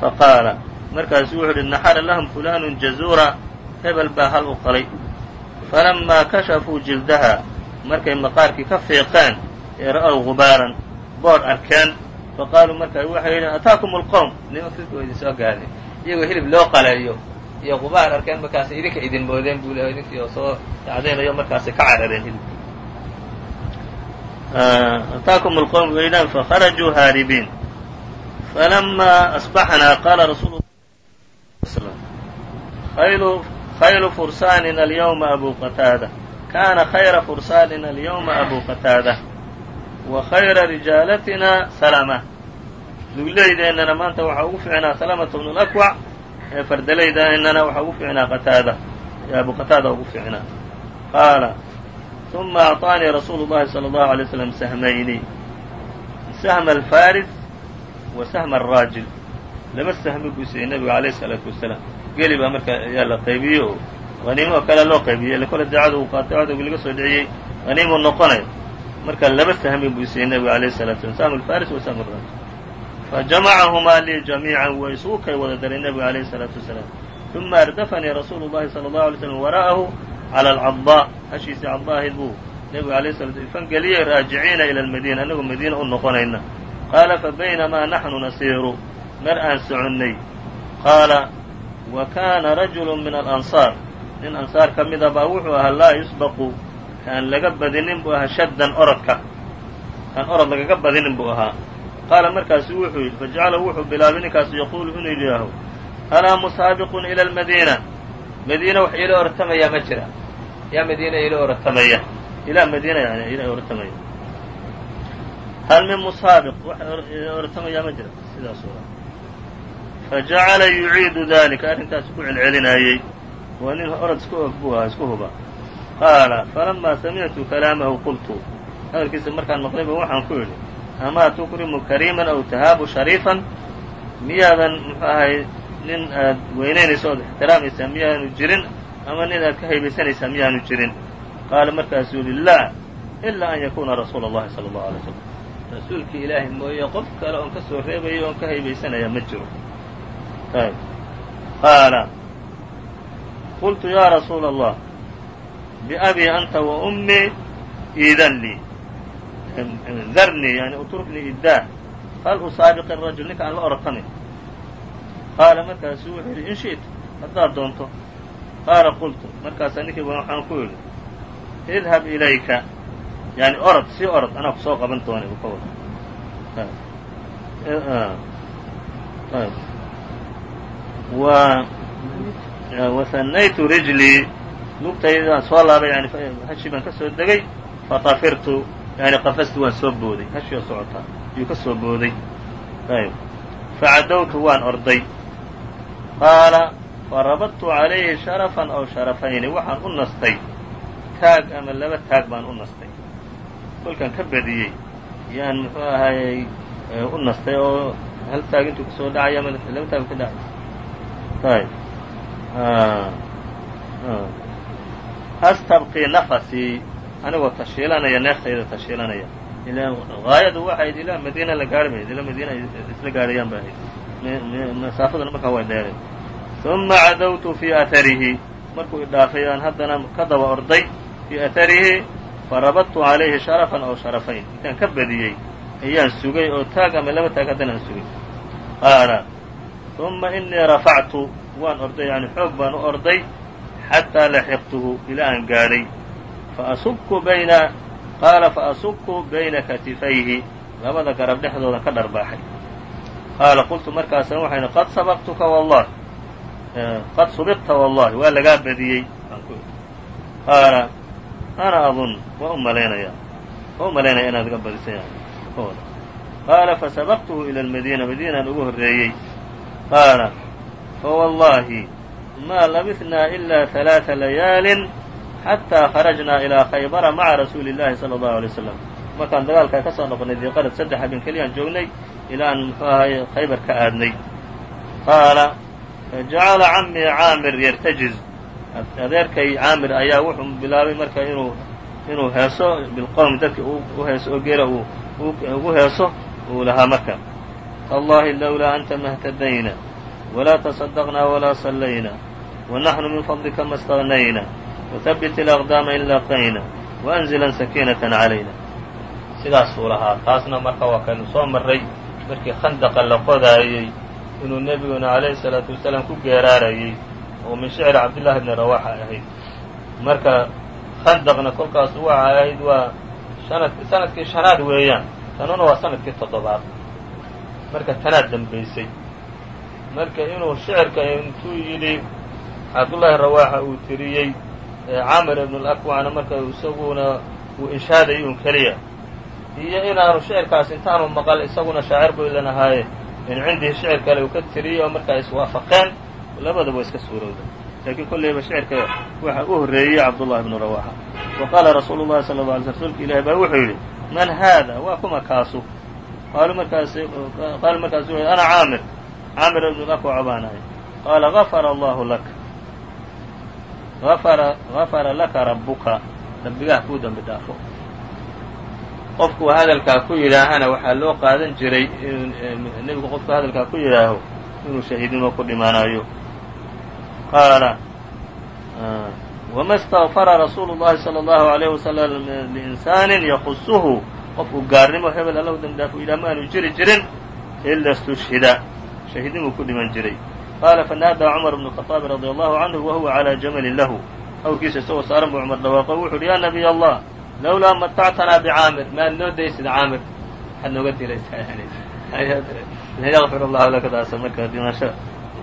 faqaala markaasu wuxu uhi naxara lahum fulanu jazuura. Hebel baa hal u qalay. Falamaa kashafuu jildaha markay maqaarkii ka fiiqeen ee ra'ow gubaaran boodh arkeen. Faqaaluu markaa waxay yidhien ataakum اlqowm nimankiku idin soo gaadhay. Iyagoo hilib loo qaleeyo iyo qubaar arkeen markaasay idinka idin moodeen buu lehay idinkii oo soo dacdaynayo markaasay ka carareen hilibkii ataakum اlqowm weydaan fakharajuu haaribiin falama asbaxnaa qaala rasuulu khaylu fursaanina alyawma abu qataada kaana khayra fursaanina alyawma abu qataada wa khayra rijaalatina salama lugleydeenana maanta waxaa ugu fiicnaa salamata bnu lakwac ee fardalaydeenana waxaa ugu fiicnaa qataada ee abu qataada ugu fiicnaa qaala ثuma أعطاanii rasuulu الlahi slى الlaهu عalيه وsلم sahmayni sahma alfaris wa sahma araajil laba sahmi buu siiyey nabigu alayh salaatu wasalaam geli baa marka yaa la qaybiye oo haniimo oo kale loo qaybiye ille kole daacadu qaaticadoogi laga soo dhiciyey haniimuu noqonay marka laba sahmi buu siiyey nabigu alayh salatu salam sahm alfaris wa sahm araajil fajamacahumaa lii jamiican waa isugu kay wada daray nabigu alayh salaatu wasalaam uma ardafanii rasuulu llahi sala allahu alay slam wara'ahu cala alcaddaa hashiisii cadda ahayd buu nabigu alayh salatu ilfangeliyey raajiciina ila almadiina annagoo madiina u noqonayna qaala fabaynamaa naxnu nasiiru mar aan soconnay qaala wa kaana rajulu min alansaar nin ansaar ka mida baa wuxuu ahaa laa yusbaqu kaan laga badinin buu ahaa shaddan orodka kaan orod lagaga badinin buu ahaa qaala markaasu wuxuu yidhi fajacala wuxuu bilaabay ninkaasu yaquulu inuu yidhaaho alaa musaabiqun ila almadiina madiina wax iila ortamayaa ma jira yaa madiina ila oratamaya ilaa madiina yani ila oratamaya hal min musaabiq wax oratamayaa ma jira sidaas o fajacala yuciidu dalika arrintaas ku celcelinaayey waa nin orod iska og buu ahaa isku huba qaala falamaa samictu kalaamahu qultu hadalkiisa markaan maqlayba waxaan ku idhi amaa tukrimu kariiman aw tahaabu shariifan miyaadan muxuu ahay nin aad weynaynaysa ood ixtiraamaysaa miyaanu jirin ama nin aad ka haybaysanaysaa miyaanu jirin qaala markaasuu yidhi laa ilaa an yakuuna rasuula allahi sala allahu alay slam rasuulkii ilaahi mooye qof kale oon ka soo reebayo oon ka haybaysanaya ma jiro. Qaala qultu ya rasuula allah biabii anta wa ummii iidan lii darnii yani utruknii iddaa. Hal usaabiq rajul ninka aan la orotami qaala markaasu wuxuu yidhi in shi'ta haddaad doonto. Qaala qultu markaasaa ninkiiba waxaan ku yidhi idhab ilayka yani orod sii orod anaa ku soo qaban doonay ka wada wasanaytu rijlii lugtaydaan soo laabay yani hashii baan ka soo degay. Fatafirtu yani qafastu waan soo booday. Hashii oo socotaa ayuu ka soo booday. Facadowtu waan orday. Qaala farabadtu calayhi sharafan aw sharafayni waxaan u nastay. Taag ama laba taag baan u nastay kolkaan ka badiyey. Yaan muxuu ahaayey u nastay oo hal taag intuu ka soo dhacaya ama laba taag ka dhacay. Ayb astabqii nafasii anigoo tashiilanaya neeftayda tashiilanaya. Ilaa gaayadu waxayd ilaa madiina la gaari mayd ilaa madiina isla gaarayaan ba ahayd. Masaafaduna markaa way dheeray uma cadawtu fii atharihi. Markuu idhaafay aan haddana ka daba orday fii atharihi farabadtu calayhi sharafan aw sharafayn intaan ka badiyey ayaan sugay oo taag ama laba taag haddana aan sugay. Qaala uma inii rafactu waan orday yani xoog baan u orday xataa laxiqtuhu ilaa aan gaadhay. Faasubku bayna qaala faasubku bayna katifayhi labada garab dhexdooda ka dharbaaxay qaala qultu markaasa waxaynu qad sabaqtuka wallahi. Qad subiqta wallahi waa lagaa badiyey qaala ana adun waa u malaynaya waa u malaynaya inaad iga badisa qaala fasabaqtuhu ila almadiina madiinaan ugu horreeyey. Qaala fawallahi maa labisnaa ilaa halaaa layaalin xataa kharajnaa ilaa khaybara maca rasuuli llahi sala allahu alay waslam markaan dagaalkaa ka soo noqonay diiqarad saddex habeen keliyaan joognay ilaa aan muxuu ahay khaybar ka aadnay. Qaala fajacala camii caamir yartajiz adeerkay caamir ayaa wuxuu bilaabay marka inuu inuu heeso bilqowm dadki u heeso oo geela uu ugu heeso uu lahaa marka tallahi lowlaa anta mahtadayna walaa taصadaqnaa walaa sallayna wanaxnu min fadlika ma اstaغnayna whabbit اlأqdaama in laqayna waأnzilan sakiinatan calayna sidaasuu lahaa taasna marka waa kaynu soo marray markii khandaqa la qodaayey inuu nebiguna calayhi salaatu wasalaam ku geeraarayey oo min shicri cabdillahi bni rawaxa ahayd. Marka khandaqna kolkaas waxa ahayd waa sanad sannadkii shanaad weeyaan. Tanuna waa sannadkii toddobaad. Marka tanaad dambaysay marka inuu shicirka intuu yidhi cabdullaahi rawaaxa uu tiriyey camir ibn اlأkwacna marka isaguna uu inshaaday un keliya. Iyo inaanu shicirkaas intaanu maqal isaguna shaacir bu ilan ahaaye. In cindihi shicir kale uu ka tiriyey oo markaa iswaafaqeen labadaba iska suurowda. Laakiin kollayba shicirka waxa u horreeyey cabdullahi bnu rawaxa wa qaala rasuulu llahi sala lla alay rsulka ilahi baa wuxuu yidhi man haada waa kuma kaasu. Qaalu markaas qaalu markaasu ana caamir. Caamir ibnu lakwaca baan qaala gafara allahu lak. Afara gafara laka rabbuka. Rabbigaha kuu dembi dhaafo. Qofku hadalkaa ku yidhaahana waxaa loo qaadan jiray nebigu qofku hadalkaa ku yidhaaho inuu shahiidnimo ku dhimaanayo qaala wama اstغfara rasuulu الlahi salى الlahu عalيه wasalam liinsaanin yakusuhu qofku gaarnimo hebel allahu dembi dhaafo yidhah ma aanu jiri jirin ila اstushhida shahiidnimuu ku dhiman jiray qaala fanaadaa cumar bnu الخaطaabi radي allahu canhu wa huwa calى jamalin lahu awrkiisa isagoo saaran buu cumar dhawaaqo wuxu uhi ya nabiy allah lawlaa matactanaa bicaamir maad noo daysid caamir maxaad nooga diraysaa yani yaqfir allahu laka daasa marka dhimasho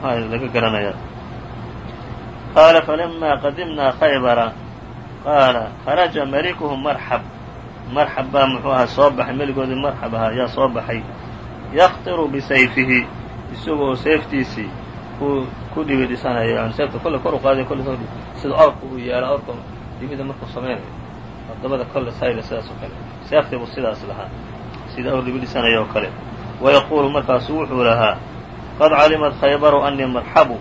maxaa laga garanaya qaala falama qadimnaa khaybara qaala kharaja malikuhum marxab marxab baa muxuu ahaa soo baxay meligoodii marxab ahaa yaa soo baxay yaktiru bisayfihi isagoo seeftiisii ku ku dhibi dhisanayo yani seefta kolle kor u qaadayo kolle sida awrka uu yaalo awrka dhibida markuu samaynayo dabada kolle sayla sidaas oo kale seeftii buu sidaas lahaa sida awr dhibi dhisanaya oo kale wayaquulu markaasu wuxuu lahaa qad calimat khaybaru anii marxabu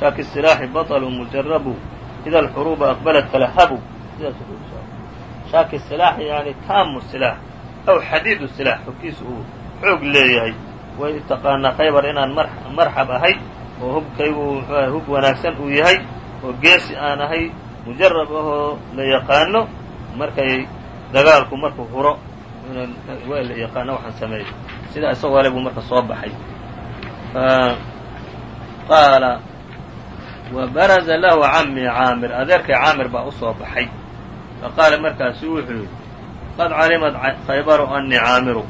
shaaki silaaxi baطlu mujarabu ida alxuruuba aqbalat talahabu sidaas shaaki silaax yani taamu silaax aw xadiidu silaax hubkiisa uu xoog leeyahay way taqaanaa khaybar inaan marxab ahay oo hubkaygu muxuuaha hub wanaagsan uu yahay oo geesi aan ahay mujarab ahoo la yaqaano markay dagaalku markuu huro waa la yaqaano waxaan sameeyey sidaa isagoo le buu marka soo baxay qaala wa baraza lahu camii caamir adeerkay caamir baa u soo baxay. Faqaala markaasu wuxuu yidhi qad calimat khaybaru anii caamiru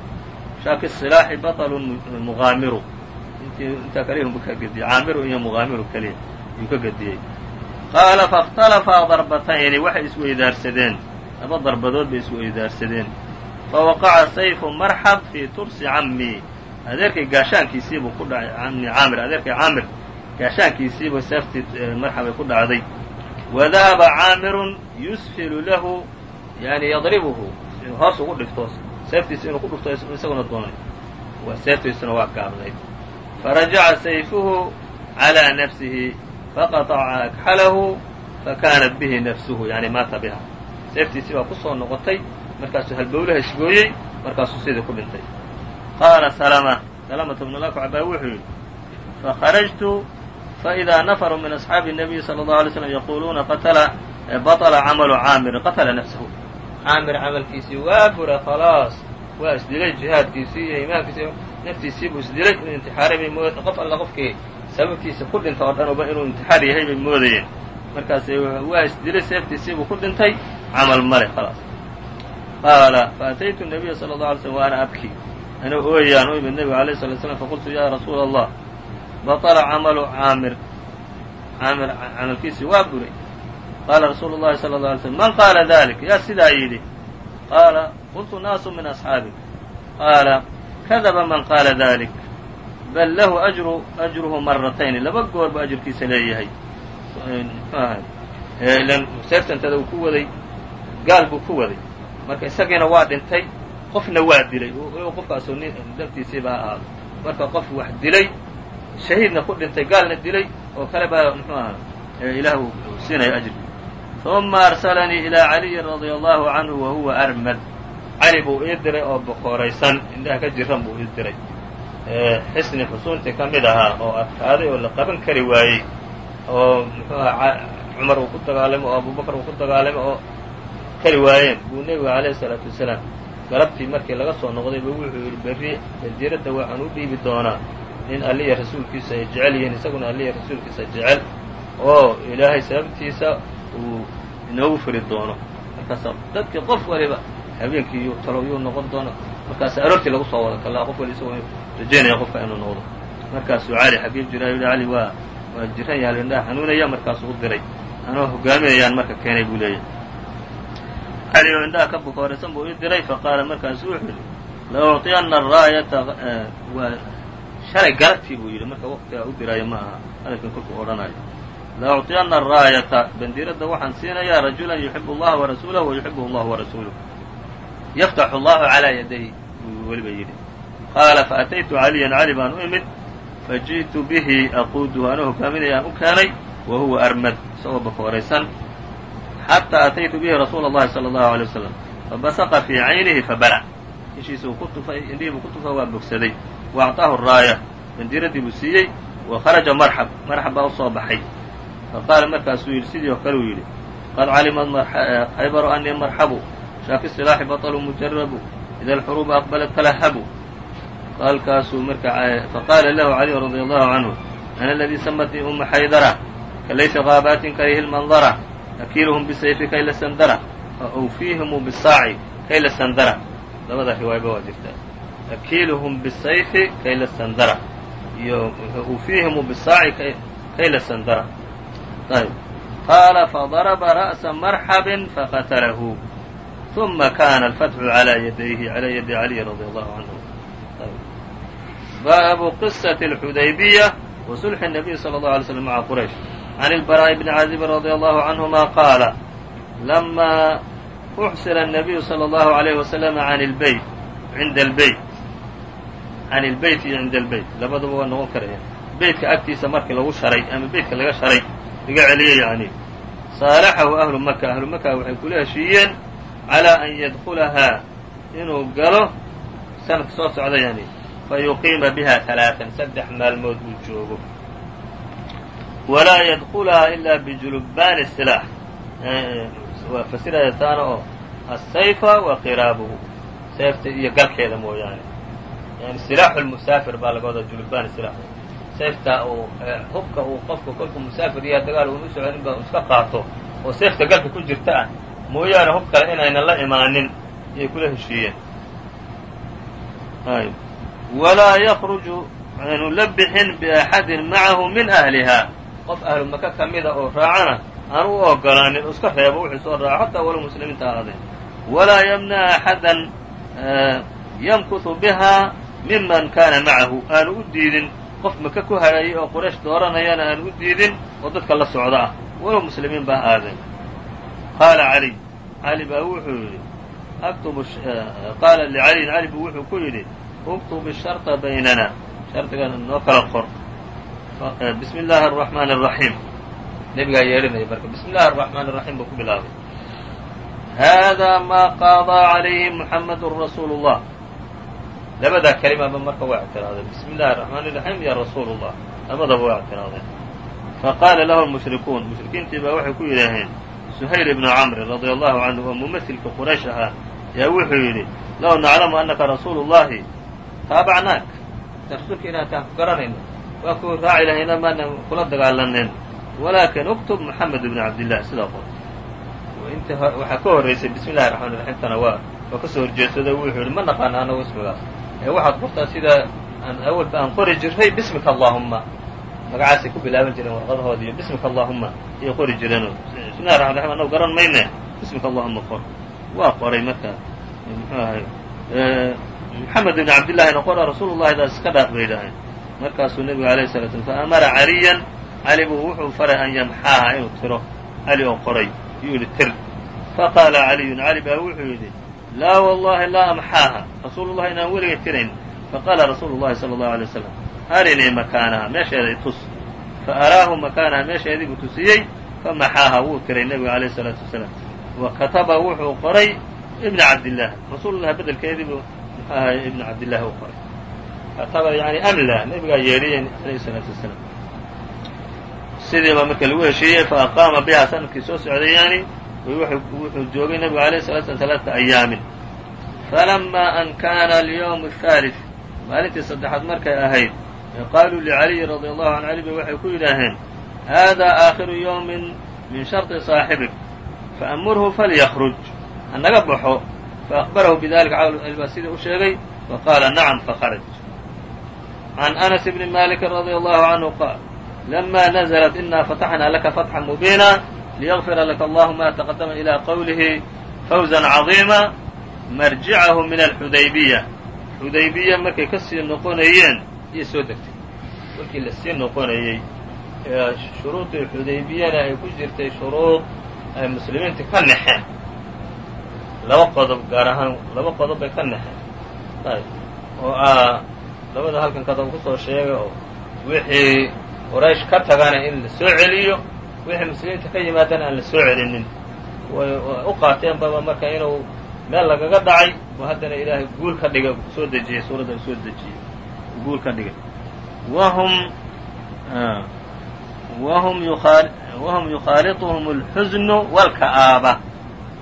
shaaki silaaxi baطlu muqaamiru intaa kaliyunbu ka gediyey caamiru iyo muqaamiru keliya yuu ka gediyey. Qaala faاkhtalafaa darbatayni waxay isweydaarsadeen laba darbadood bay isweydaarsadeen fawaqaca sayfu marxab fii tursi cammii adeerkay gaashaankiisiibuu ku dhacay cammi caamir adeerkay caamir gaashaankiisiibuu seeftii marxabay ku dhacday wadahaba caamirun yusfilu lahu yani yadribuhu hoos ugu dhifto seeftiisa inuu ku dhufto isaguna doonay seeftiisuna waa gaabnayd farajaca sayfuhu calىa nafsihi faqaطaca akxalahu fakanat bihi nafsuhu yani maata biha seeftiisii baa ku noqotay markaasuu halbowlaha isgooyey markaasuu sidii ku dhintay qaala salama salamata bnu baa wuxuu yidhi fakharajtu faidaa nafaru min asxaabi الnabiyi salى الlahu alay slm yaquuluuna qatla baطla camalu caamirin qatla nafsahu caamir camalkiisii waa bura khalaas waa isdilay jihaadkiisii iyo imaankiisii naftiisii buu isdilay inuu intixaaray bay mood qof alla qofkii sababkiisa ku dhinta oo dhan uba inuu intixaar yahay bay moodayeen markaas waa isdilay seeftiisii buu ku dhintay camal male khalaas qaala faataytu الnabiya salى الlaه alay slm wa ana abki anuu ooyaan u imid nebiga alayه الslat slam faqultu ya rasuula الlah baطla camalu caamir caamir camalkiisii waa buray qaala rasuulu الlahi salى الlه alay slm man qaala dalik yaa sidaa yidhi qaala qultu naasu min asxaabik qaala kadaba man qaala dalik bal lahu ajru ajruhu maratayni laba goor buu ajirkiisa leeyahay ilan seeftantada uu ku waday gaal buu ku waday marka isagiina waa dhintay qofna waa dilay qofkaasoo nin naftiisiiba ha ahaado marka qof wax dilay shahiidna ku dhintay gaalna dilay oo kale baa muxuu ahaa ilaah siinaya ajrki uma arsalanii ilaa caliyin radia allahu canhu wa huwa armad. Cali buu ii diray oo boqoraysan indhaha ka jiran buu ii diray. Xisni xusuuntii ka mid ahaa oo adkaaday oo la qaban kari waayey oo muxuu aha cumar uu ku dagaalamo oo abubakar uu ku dagaalamo oo kari waayeen. Buu nebiga calayhi isalaatu wasalaam galabtii markii laga soo noqday ba wuxuu yidhi berri jasiiradda waxaan u dhiibi doonaa nin alliya rasuulkiisa ay jecel yihiin isaguna alliya rasuulkiisa jecel. Oo ilaahay sababtiisa uu inoogu furi doono. Markaasa dadkii qof waliba habeenkii yuu talo yuu noqon doona markaas aroortii lagu soo wada kallaa qof wali isagoo rajaynaya qofka inuu noqdo. Markaasuu cali xabiib jiraa yidhi cali waa waa jiran yahay indhaha xanuunaya markaasuu u diray. Anoo hogaaminayaan marka keenay buu leeyahy cali oo indhaha ka bukooraysan buu ii diray faqaala markaasu wuxuu yidhi la ucطiyana araayata waa shalay galabtii buu yidhi marka waqtigaa u diraayo ma aha hadalkan kolkuu odhanayo la ucطiyana araayata bandiiradda waxaan siinayaa rajulan yuxibu اllaha warasuulahu wayuxibuhu اllahu warasuuluh yaftaxu allahu calaa yadayhi buu weliba yidhi qaala faataytu caliyan cali baan u imid faji'tu bihi aquuduhu anuu hogaaminayaan u keenay wa huwa armad isagoo bakooraysan xataa ataytu bihi rasuula اllahi salى اllahu alay wasalam fabasaqa fii caynihi fabala ishiisa uu ku tufay indhihii buu ku tufa waa bogsaday wa acطaahu raaya bandiiraddii buu siiyey wa kharaja marxab marxab baa u soo baxay faqaala markaasuu yidhi sidii oo kale uu yidhi qad calimad khaybaru anii marxabu shaafi silaaxi baطlu mujarabu ida alxuruubu aqbalat talahabu halkaasuu marka faqaala lahu caliyu radi allahu canhu ana aladii samatnii uma xaydara kalaysa qaabaatin karihi lmandara akiiluhum bisayfi kayla sandara awfiihimu bisaaci kayla sandara labada riwaayaba waa jirtaa akiiluhum bisayfi kayla sandara iyo awfiihimu bisaaci kayla sandara ayb qaala fadaraba ra'sa marxabin faqatalahu ثuma kana alfatxu عalى yadayhi عalى yadi caliي radي allahu canhu baabu qisaة الxudaybiya wa sulxi الnabiy slى الlaه عalay slm mعa quraysh عan الbarاء bni caazib radي allahu canهuma qaala lama uxsila الnabiyu slى الlahu عalيh waslm an اlbeyt cinda اlbeyt can اlbeyt iyo cinda اlbeyt labadaba waa noqon karaya beytka agtiisa markii lagu sharay ama beytka laga sharay laga celiyey yani saalaxahu ahlu maka ahlu maka waxay kula heshiiyeen calى an yadkulahaa inuu galo sanadka soo socda yani fayuqiima biha ثalaaثan saddex maalmood uu joogo walaa yadkulahaa ilaa bijulubaani silaax waa fasiraya taana oo asayfa wa qiraabuhu seefta iyo galkeeda mooyaane yani silaaxu lmusaafir baa laga wadaa julubaani silaax. Seefta uu hubka uu qofka kolkuu musaafir yaha dagaal uunu soconin ba iska qaato oo seefta galka ku jirta ah mooyaane hub kale inaynan la imaanin ayay kula heshiiyeen. Walaa yakruju aanu la bixin biaxadin macahu min ahlihaa. Qof ahlu maka ka oo raacana aan u ogolaanin iska reebo wuxuu soo raaco xataa walow muslimiinta ahaadeen. Walaa yamnaca axadan yamkuhu bihaa miman kaana macahu aanu u diidin. Qof maka ku hadhayay oo quraysh dooranayana aanu u diidin oo dadka la socda ah. Walow muslimiin baa ahaadeen qaala cali cali baa wuxuu yidhi aktubu qaala licaliyin cali buu wuxuu ku yidhi uktub isharطa baynana. Shardigan noo kala qor. Bismi illaahi araxmaani araxiim nebigaa yeedhinaya marka bismi illahi araxmaani araxiim buu ku bilaabay. Haadaa maa qaadaa calayhi muxamadun rasuulu اllah labadaa kelimaba marka waa ictiraadeen bismi illahi araxmaani iraxiim iyo rasuulu llah labadaba waa ictiraadeen faqaala lahu lmushrikuun mushrikiintii baa waxay ku yidhaaheen suhayl ibnu camri radia allahu canhu oo mumasilka quraysh ahaa. Yaa wuxuu yidhi low naclamu annaka rasuulu llahi taabacnaak intaan rasuulka ilaah taan ku garanayno waa ku raaci lahayna maanan kula dagaalanen walaakin uktub moxamed ibn cabdillahi sidaa qor inta waxaa ka horraysay bismi illahi raxmaan raxiimtana waa waa ka soo horjeedsado wuxuu yidhi ma naqaana anagu ismigaas waxaad qortaa sida aan awalba aan qori jirray bismika allaahumma. Magacaasay ku bilaaban jireen warqadahooda iyo bismika allaahumma ayay qori jireenoo bismillahi raxman raxim anagu garan mayne. Bismika allahuma qor. Waa qoray marka muxuu ahay moxamed ibn cabdillahina qora rasuulullahidaas iska dhaaf bay idhaaheen markaasuu nebigu alayh sala slam faamara caliyan cali buu wuxuu faray an yamxaaha inuu tiro. Cali oo qoray yuu yidhi tir. Faqaala caliyun cali baa wuxuu yidhi laa wallahi laa amxaaha rasuulullahi inaan weligay tirayn faqaala rasuulu llahi sala allahu alay waslam arinii makaanaha meesheeday tus. Fa araahu makaanaha meesheedii buu tusiyey famaxaaha wuu tiray nebigu alayh isalaatu wasalaam. Wa kataba wuxuu qoray ibna cabdillaah rasuulullahi bedelkeedii buu muxuu ahay ibna cabdillahi u qoray. Kataba yani amla nebigaa yeedhiyey alayhi salaatu wasalaam. Sidiiba marka lagu heshiiyey fa aqaama bihaa sannadkii soo socday yani wuxuu joogay nebigu alayh salatu slam talaata ayaamin falamaa an kaana alyawm athaalith maalintii saddexaad markay ahayd qaaluu licaliyi radi allahu can cali bay waxay ku yidhaaheen haadaa aakhiru yawmin min sharطi saaxibik faamurhu falyakruj hanaga baxo faأخbarahu bidalika cawd baa sidii u sheegay faqaala nacam fakraj عan أنس بn malik radي الlahu عanهu qaal lama نزلت إna fataxna laka فتحa mubina liyغfira laka allah ma تqdma ilى qwlihi fawزا caظيima marjicahu min alxudaybiya xudaybiya markay ka sii noqonayeen ayay soo degtay markii la sii noqonayey shuruudii xudaybiyana ay ku jirtay shuruud ay muslimiinta ka naxeen laba qodob gaar ahaan laba qodob bay ka naxeen ayb oo ah labada halkan kadab kusoo sheegay oo wixii quraysh ka tagana in la soo celiyo wixii muslimiinta ka yimaadana aan la soo celinin way u qaateen baba marka inuu meel lagaga dhacay oo haddana ilaahay guul ka dhiga soo dejiyey suuradda u soo dejiyey guul ka dhigay wahum wahum wahum yukhaaliطuhum اlxusnu wاlka'aaba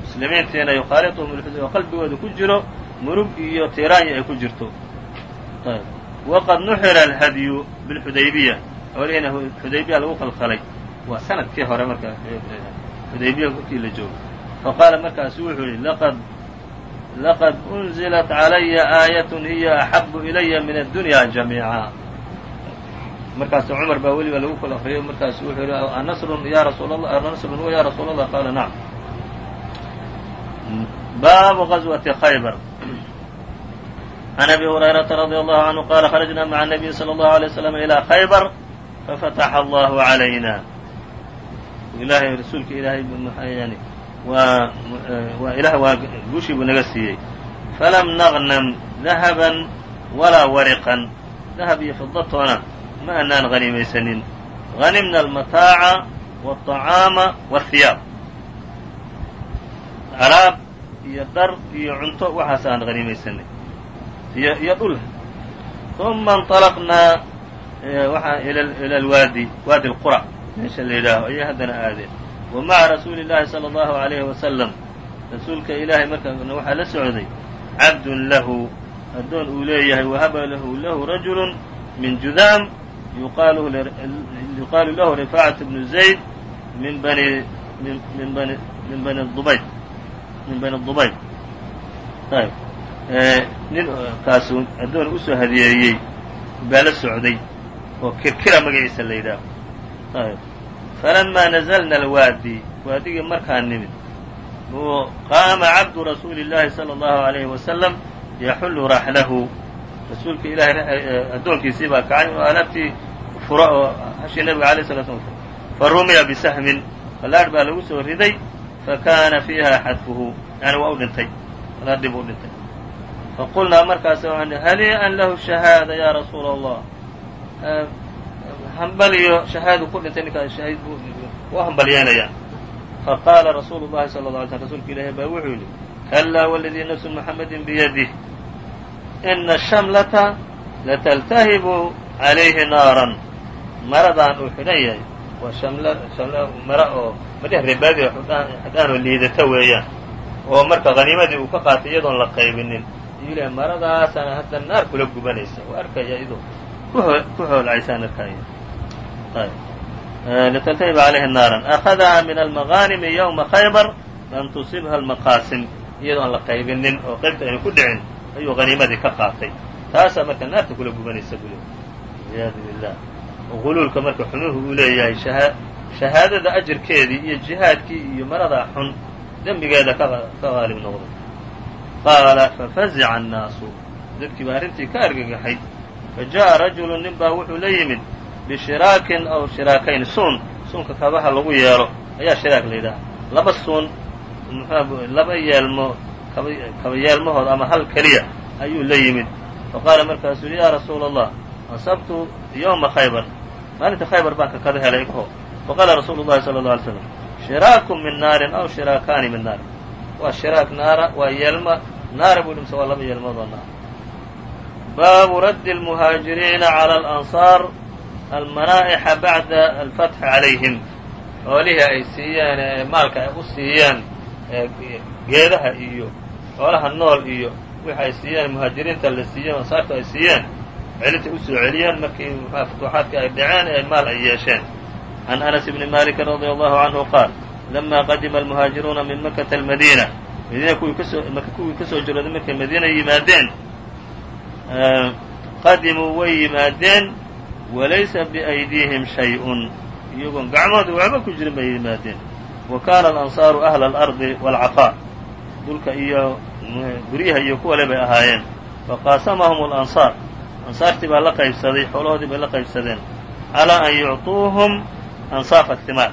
muslimiintiina yukhaaliطuhum اlxusn oo qalbigooda ku jiro murug iyo tiraanya ay ku jirto ayb waqad nuxira alhadyu bilxudaybiya xoolihiina xudaybiya lagu qalqalay waa sanadkii hore marka xudaybiya markii la joogo faqaala markaasu wuxuu yihi laqad laqad unzilat calaya aayatun hiya axabu ilaya min addunya jamiica markaasu cumar baa weliba lagu kala akriyay markaasu wuxuu yihi anasrun ya rasuul allah anasrun huwa ya rasuul allah qaala nacam baabu غazwati khaybar عن أbي هريرة رضي الله عنه qال خرجنا mع النبي صلى الله عليه وسلم إلى خyبر ففتح الله علينا ilahay rasuulka ilaahay yani waa waa ilah waa guushii buu naga siiyey falam nغنم ذahبا walaa wariqan dahab iyo fidatoona ma anaan haniimaysanin hanimna almataaca والطacaama والhiyaab alaab iyo dhar iyo cunto waxaas aan haniimaysanay iyo iyo dhul ثuma انطalqnaa waxaa ilى اlwaadi waadi اlqura meesha la yidhaaho ayay haddana aadeen wa maca rasuuli اllahi salى اllahu عalayhi wasalam rasuulka ilaahay markaana waxaa la socday cabdun lahu addoon uu leeyahay wahaba lahu lahu rajulu min judaam yuqaalu lahu rifaacat bnu zayd min bani min bani min bani dubayb min bani dubayb ayb nin kaasu addoon usoo hadiyeeyey baa la socday oo kirkira magaciisa la yidhaaho ayb falamaa nazalna alwaadi waadigii markaa nimid qaama cabdu rasuuli اllahi salى اllahu عalayhi wasalam yaxullu raxlahu rasuulka ilahay addoonkiisii baa kacay oo alaabtii fura oo hashii nabiga alayh sala slam farumiya bisahmin fallaadh baa lagu soo riday fakana fiiha xadfuhu yani waa u dhintay fallaadhii buu u dhintay faqulnaa markaas waxaan hanii'an lahu shahaada ya rasuula allah hambaliyo shahaadu ku dhintay ninkaas shahiid u hambalyeynayaan faqaala rasuulu llahi sala lla alay slm rsulka ilaahi baa wuxuu yidhi kalaa waladii nafsu muxammadin biyadih ina ashamlata lataltahibu calayhi naaran maradaan uu xidhan yahay waa shaml shaml mara oo madheh reebaadiga xidhaanoo liidata weeyaan oo marka haniimadii uu ka qaatay iyadoon la qaybinin. Ayuu leehay maradaasana hadda naar kula gubanaysa. Oo arkaya iyadoo ku hoolcaysaan arkaya لتلتهب عalayhi nاarا أخذha min المغاnم yومa خaybr lam tusibha الmaqاasim iyadoo aan la qaybinin oo qaybta aynu ku dhicin ayuu haniimadii ka qaatay taasaa marka naarta kula gubanaysa bule ciyaadu billah guluulka marka xumuhu uu leeyahay shahaadada ajarkeedii iyo jihaadkii iyo maradaa xun dembigeeda ka haalib noqday qaala fafazica الnaasu dadkii baa arrintii ka argagaxay fajaءa rajulu nin baa wuxuu la yimid bishiraakin aw shiraakayn suun suunka kabaha lagu yeelo ayaa shiraak la yidhaha laba suun laba yeelmo kaba yeelmahood ama hal keliya ayuu la yimid faqaala markaasuu yaa rasuula allah asabtu yowma khaybar maalinta khaybar baan ka kada helay ho faqaala rasuulu llahi sala alla alay slam shiraakun min naarin aw shiraakaani min naarin waa shiraak naara waa yeelma naara buu dhimse waa laba yeelmood oo naar baabu raddi lmuhaajiriina cala alansaar almanaa'ixa bacda alfatxi calayhim. Xoolihii ay siiyeen ee maalka ay u siiyeen geedaha iyo xoolaha nool iyo wixi ay siiyeen muhaajiriinta la siiyeen ansaartu ay siiyeen celintay u soo celiyeen markii futuuxaadkii ay dhaceen ee maal ay yeesheen. Can anas bni maliki radia allahu canhu qaal lama qadima almuhaajiruuna min makata almadiina. Madiina kuwii ka soo maka kuwii ka soo jirooday markay madiina yimaadeen. Qadimuu way yimaadeen walaysa biaydiihim shay-un. Iyagoon gacmooda waxba ku jirin bay yimaadeen. Wa kaana alansaaru ahla alardi waalcafaa dhulka iyo guryaha iyo kuwale bay ahaayeen. Faqaasamahum alansaar. Ansaartii baa la qaybsaday xoolahoodii bay la qaybsadeen. Calaa an yucطuuhum ansaafa timaar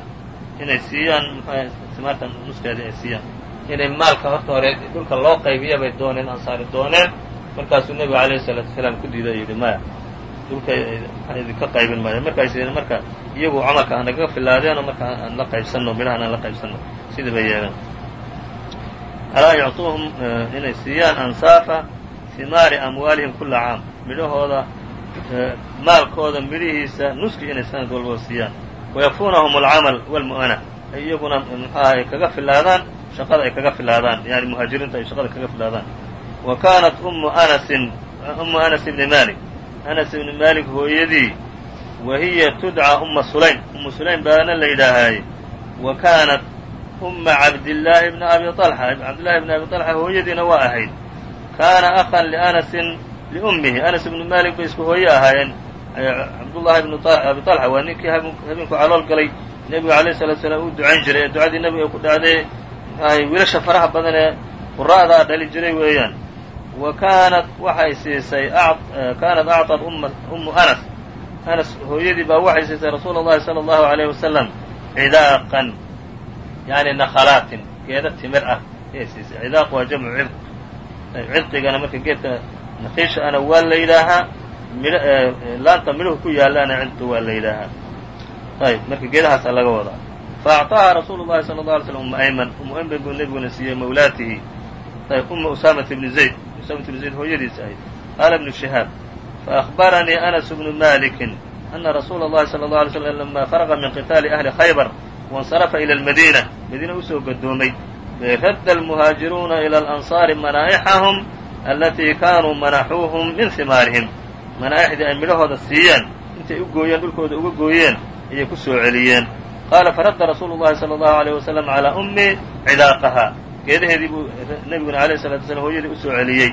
inay siiyaan timaarta nuskeedii ay siiyaan. Inay maalka horta hore dhulka loo qaybiya bay dooneen ansaari dooneen. Markaasuu nebigu alayhi salaatu wasalaam ku diiday yidhi maya dhulka idinka qaybin maayo. Markaas marka iyagu camalka hanaga filaadeenoo marka aan la qaybsanno midhahan aan la qaybsanno sidii bay alaa yucطuuhum inay siiyaan ansaafa himaari amwaalihim kula caam. Midhahooda maalkooda midhihiisa nuski inay sanad walbaba siiyaan. Wayakfunahum alcamal walmu'ana. Ay iyaguna muxuaha ay kaga filaadaan shaqada ay kaga filaadaan yani muhaajiriinta ay shaqada kaga filaadaan wa kaanat ummu anasin ummu anas ibni malik anas ibni malik hooyadii wa hiya tudcaa umma sulaym. Ummu sulaym baana la yidhaahaaye wa kaanat umma cabdillaahi bni abi alxa cabdillahi bni abi alxa hooyadiina waa ahayd. Kaana akhan lianasin liummihi anas ibnu malik bay isku hooye ahaayeen. Cabdullahi bnu abi alxa waa ninkii habeenku calool galay. Nebiga alayh salatu salaam uu ducayn jiray. Ee ducadii nebiga ku dhacday mxuahay wiilasha faraha badan ee qura'daa dhali jiray weeyaan wa kaanat waxay siisay kaanat acطad ummu anas anas hooyadii baa waxay siisay rasuula اllahi salى اllahu عalayh wasalam cidaaqan yani nakhalaatin geeda timir ah ayay siisay cidaaq waa jamcu cidq cidqigana marka geedka nakiisha ana waa la yidhaahaa midh laanta midhuhu ku yaalaana cidqi waa la yidhaahaa ayb marka geedahaasaa laga wadaa faacطaaha rasuulu llahi salى اlه alay slm umu ayman umu ayman buu nebiguna siiyey mawlaatihi ayb uma usaamata bni zayd usaamata bni zayd hooyadiisa ahayd qaala ibnu shihaab faأخbaranii anas bnu maliki ana rasuula اllahi salى اlه alay slm lama faraqa min qitaali ahli khaybar waاnsarafa ilى اlmadiina madiina usoo gadoomay radda almuhaajiruuna ilى alansaari manaa'ixahum alatii kaanuu manaxuuhum min himaarihim manaa'ixdii ay midhahooda siiyeen intay u gooyeen dhulkooda uga gooyeen ayay ku soo celiyeen qaala faradda rasuulu llahi salى allahu aleyh wasalam calaa ummi cidaaqaha geedaheedii buu nebiguna alayh salatu wasalaam hooyadii u soo celiyey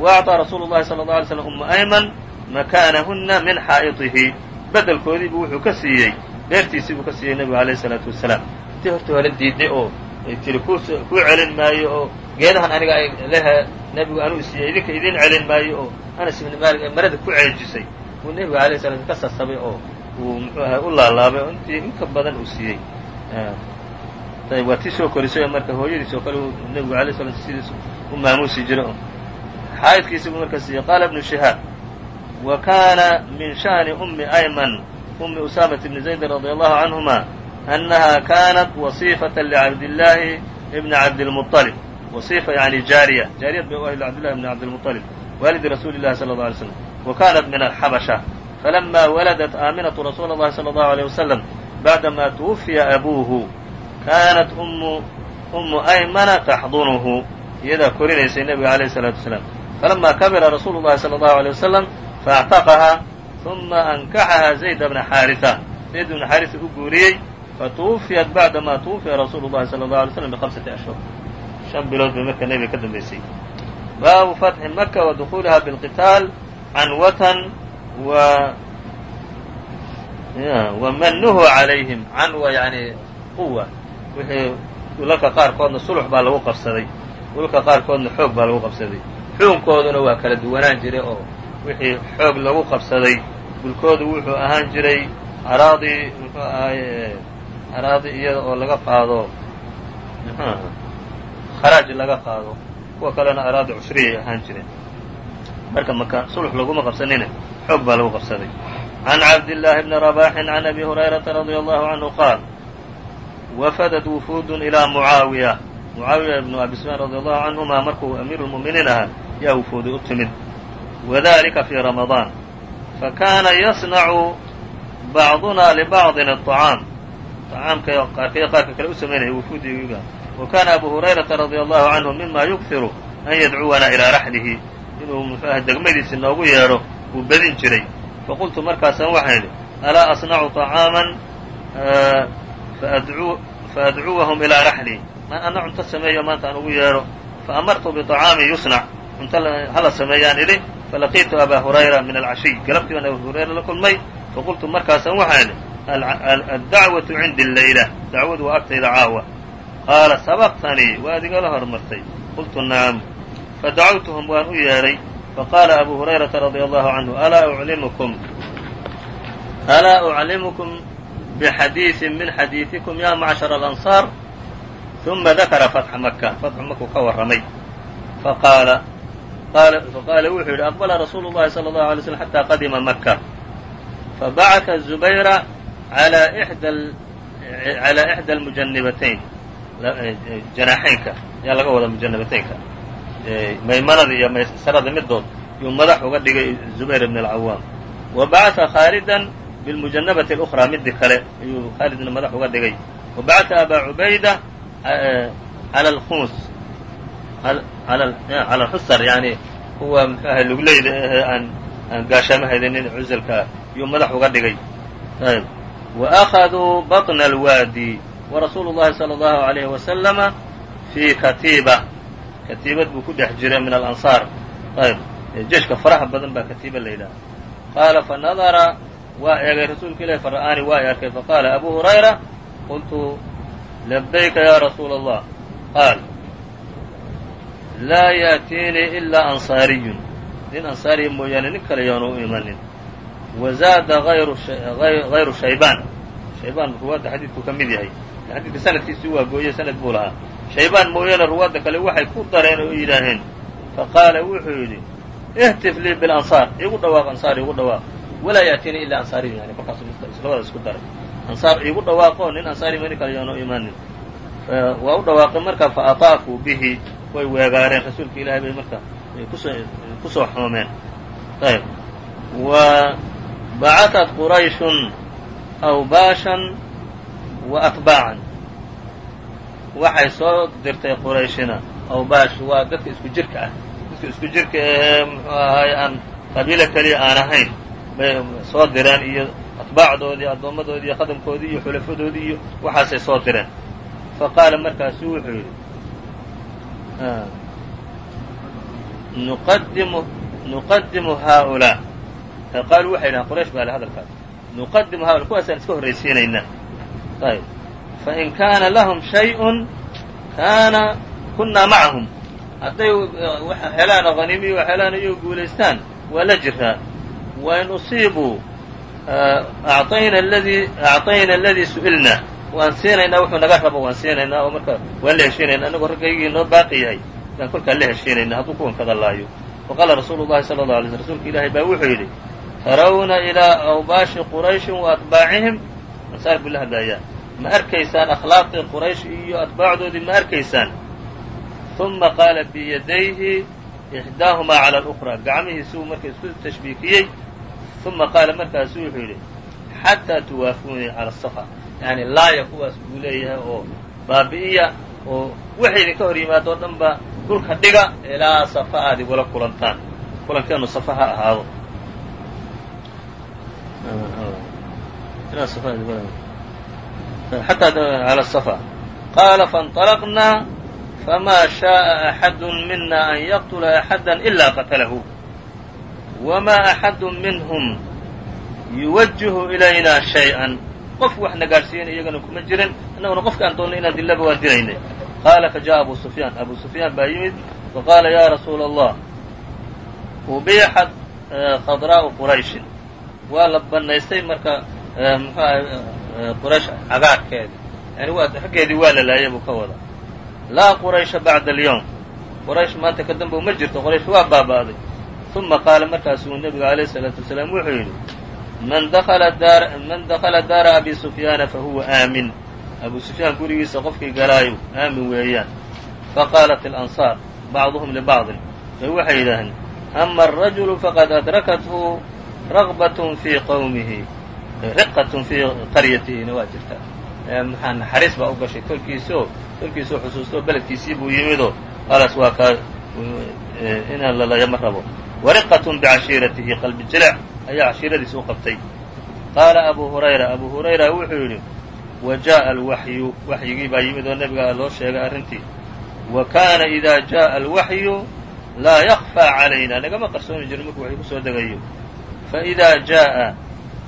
wa acطaa rasuulu llahi sala اlه alay slam umma ayman makaanahunna min xaa'iطihi bedelkoodiibu wuxuu ka siiyey beertiisii buu ka siiyey nebigu alayh salaatu wasalaam intii horta hore diiday oo ay tiri ku kuu celin maayo oo geedahan aniga ay lehe nebigu anuu siiyey idinka idin celin maayo oo anas ibni maalik ay marada ku ceejisay buu nebigu alayh slam ka sasabay oo uu muxuu ahay u laalaabay oo intii inka badan uu siiyey ayb waa tii soo korisay oo marka hooyadiis oo kale uu nebigu alay slam sidiis u maamuusi jiray oo xaa'idkiisi buu marka siiyey qaala ibnu shihaab wa kaana min sha'ni ummi ayman ummi usaamata bni zaydin radi allahu canhuma annaha kaanat wasiifata licabdillaahi bni cabdilmuطalib wasiifa yani jaariya jaariyad bay u ahayd cabdillahi bni cabdilmuطalib waalidi rasuuli llahi sala اlه alay slam wa kanat min alxabasha falama waladat aaminatu rasuula اllahi salى اllahu alيyه wasalam bacdama twufiya abuuhu kaanat ummu aymana taxdunuhu iyadaa korinaysay nebiga alayh الsalaatu wasalaam falama kabira rasuulu llahi salى اllahu alيه wasalam faاctaqaha ثuma ankaxaha zayd bna xaariثa zayd bna xaariثa u guuriyey fatuwufiyat bacdama twufiya rasuulu llahi salى اllahu alay slam bihamsati ashhur shan bilood bay marka nebiga ka dambaysay baabu fatxi maka wa dukuuliha biاlqitaal canwatan wa wamanuhu calayhim canwa yani quwa wixii dhulalka qaarkoodna sulux baa lagu qabsaday dhulalka qaarkoodna xoog baa lagu qabsaday. Xukunkooduna waa kala duwanaan jiray oo wixii xoog lagu qabsaday. Dhulkoodu wuxuu ahaan jiray araadi muxuu ahaay araadi iyada oo laga qaado kharaaj laga qaado. Kuwa kalena araadi cushriyay ahaan jireen. Marka maka sulux laguma qabsanine xoog baa lagu qabsaday. Can cabdillaahi bni rabaxin can abi hurayrata radia allahu canhu qaal wafadad wufuudun ilaa mucaawiya mucaawiya ibnu abi sufyaan radi allahu canhuma markuu amiiru lmu'miniin ahaa yaa wufuuday u timid. Wadalika fii ramadaan fakaana yasnacu bacduna libacdin aطacaam acaamka qaarkaya qaarka kale u samaynaya wufuudiga wa kaana abu hurayrata radia allahu canhu mima yughiru an yadcuwanaa ilaa raxlihi inuu muxuaha degmadiisi noogu yeedho uu bedin jiray. Faqultu markaasaan waxaan idhi alaa asnacu طacaaman faadcuwahum ilaa raxli ana cunto sameeyo maanta aan ugu yeedho faamartu biطacaami yusnac cunto hala sameeyaan idhi falaqiitu abaa hurayra min alcashiy galabtii baan abu hurayra la kulmay faqultu markaasan waxaan idhi addacwatu cindi leyla dacwadu waa agtayda caawa qaala sabaqtanii waad igala hormartay qultu nacam fadacawtuhum waan u yeedhay faqaala abu hurayrata radia allahu canhu alaa uclimukum alaa uclimukum bxadiiثi min xadiiثikum ya macshar alanصaar ثuma dakara fatxa maka fatxu makuu ka warramay faqaala faqaala wuxuu yidhi aqbala rasuulu llahi salى اllahu alay slm xata qadima maka fabacaثa zubayra عalى إxdى اlmujanibatayn janaaxaynka ayaa laga wada mujanibataynka maymanada iyo maysarada midood yuu madax uga dhigay zubayr bn اlcawaam wa bacaثa khaalida bilmujanabati اlأkhraa midi kale ayuu khaalidna madax uga dhigay wa bacata abaa cubayda cala alkhumus cala alxusar yani kuwa mxu ahay lugleyda ahee aan aan gaashaamo haydanin cuselkaa yuu madax uga dhigay ayb wa akhaduu baطna alwaadi wa rasuulu llahi salى اllahu عalayhi wasalama fii katiiba katiibad buu ku dhex jiray min alansaar ayb jeshka faraha badan baa katiiba la yidhaha qaala fanadara waa eegay rasuulka ilahi fara'aani waa i arkay faqaala abu hurayra qultu labayka ya rasuula allah qaal laa yaأtiinii ilaa ansaariyun. Nin ansaariya mooyaane nin kale yaanu u imanin. Wa zaada hayru shaybaan. Shaybaan ruwaadda xadiidku ka mid yahay. Xadiidka sanadkiisii waa gooye sanad buu lahaa. Shaybaan mooyaane ruwaadda kale waxay ku dareen oo yidhaaheen faqaala wuxuu yidhi ihtif lii bilansaar iigu dhawaaq ansaar iigu dhawaaq walaa yaأtiinii ilaa ansaariyun yani kolkaasu labada isku daray. Ansaar iigu dhawaaqo nin ansaari ma nin kale yaanu imaanin waa u dhawaaqay marka faataafuu bihi way weegaareen rasuulka ilahay bay marka ku soo ku soo xoomeen. Ayb wa bacaثat qurayshun awbaashan wa atbaacan waxay soo dirtay qurayshina. Awbaash waa dadka isku jirka ah. Dadka isku jirka ahee muxuu ahaay aan qabiilo keliya aan ahayn soo direen iyo atbaacdoodii addoommadoodii iyo khadamkoodii iyo xulafadoodii iyo waxaasay soo direen fa qaala markaasu wuxuu yidhi nuqadimu nuqadimu haaulaa. Qaaluu waxay dhahaan quraysh baa le hadalkaas nuqadimu haula kuwaasaan iska horraysiinaynaa ayb fain kaana lahum shayءun kaana kunaa macahum. Hadday helaan oo haniimiyo helaan iyo guulaystaan waa la jiraa wain usiibuu acطayna aladii su'ilna waan siinaynaa wuxuu naga rabo waan siinaynaa oo marka waan la heshiinayna anagoo raggaygii noo baaqi yahay baan kolkaa la heshiinayna hadduu kuwan kada laayo faqaala rasuulu llahi sala allau alay sl rsulka ilaahay baa wuxuu yidhi tarawna ilaa awbaashi qurayshin wa atbaacihim ansaar buu la hadlayaa ma arkaysaan akhlaaqdii quraysh iyo atbaacdoodii ma arkaysaan uma qaala biyadayhi ixdaahumaa cala alukraa gacmihiisuu marka isku tashbiikiyey uma qaala markaasu wuxuu yidhi xataa tuwaafuunii cala asafa yani laaya kuwaas buu leeyahay oo baabi'iya oo waxay idinka hor yimaado o dhan ba dhulka dhiga ilaa safa aad igula kulantaan kulankeenu safa ha ahaado xataa cala safa qaala faاnطalaqnaa famaa shaءa axadu mina an yaqtula axada ilaa qatalahu wamaa axadu minhum yuwajihu ilayna shayئa qof wax na gaadhsiiyana iyagana kuma jirin innaguna qofka aan doonnay inaan dillaba waan dilaynay qaala fajaءa abu sufyaan abu sufyaan baa yimid faqaala ya rasuula allah ubixat khadraa'u qurayshin waa la bannaystay marka muxuu ahay quraysh cagaarkeedi yani waa raggeedii waa la laayay buu ka wada laa quraysha bacda alyawm quraysh maanta ka dambe uma jirto quraysh waa baaba'day uma qaala markaasuu nebigu alayh الsalaatu wasalaam wuxuu yidhi man dakala daar man dakala daara abi sufyaana fahuwa aamin abu sufyaan gurigiisa qofkii galaayo aamin weeyaan faqaalat اlansaar bacduhum libacdin bay waxay yidhaaheen ama الrajulu faqad adrakathu raqbatun fii qowmihi riqatun fii qaryatihina waa jirtaa maxaa naxariis baa u gashay kolkiisoo kolkiisoo xusuustoo beledkiisii buu yimidoo qaalaas waa kaa inaan lalaya ma rabo wariqatun bicashiiratihi qalbi jilec ayaa cashiiradiisa u qabtay qaala abu hurayra abu hurayra wuxuu yidhi wa jaءa alwaxyu waxyigii baa yimid oo nebiga loo sheegay arrintii wa kaana ida jaءa alwaxyu laa yakfىa calayna nagama qarsoomi jirin markuu waxyu ku soo degayo faإida jaءa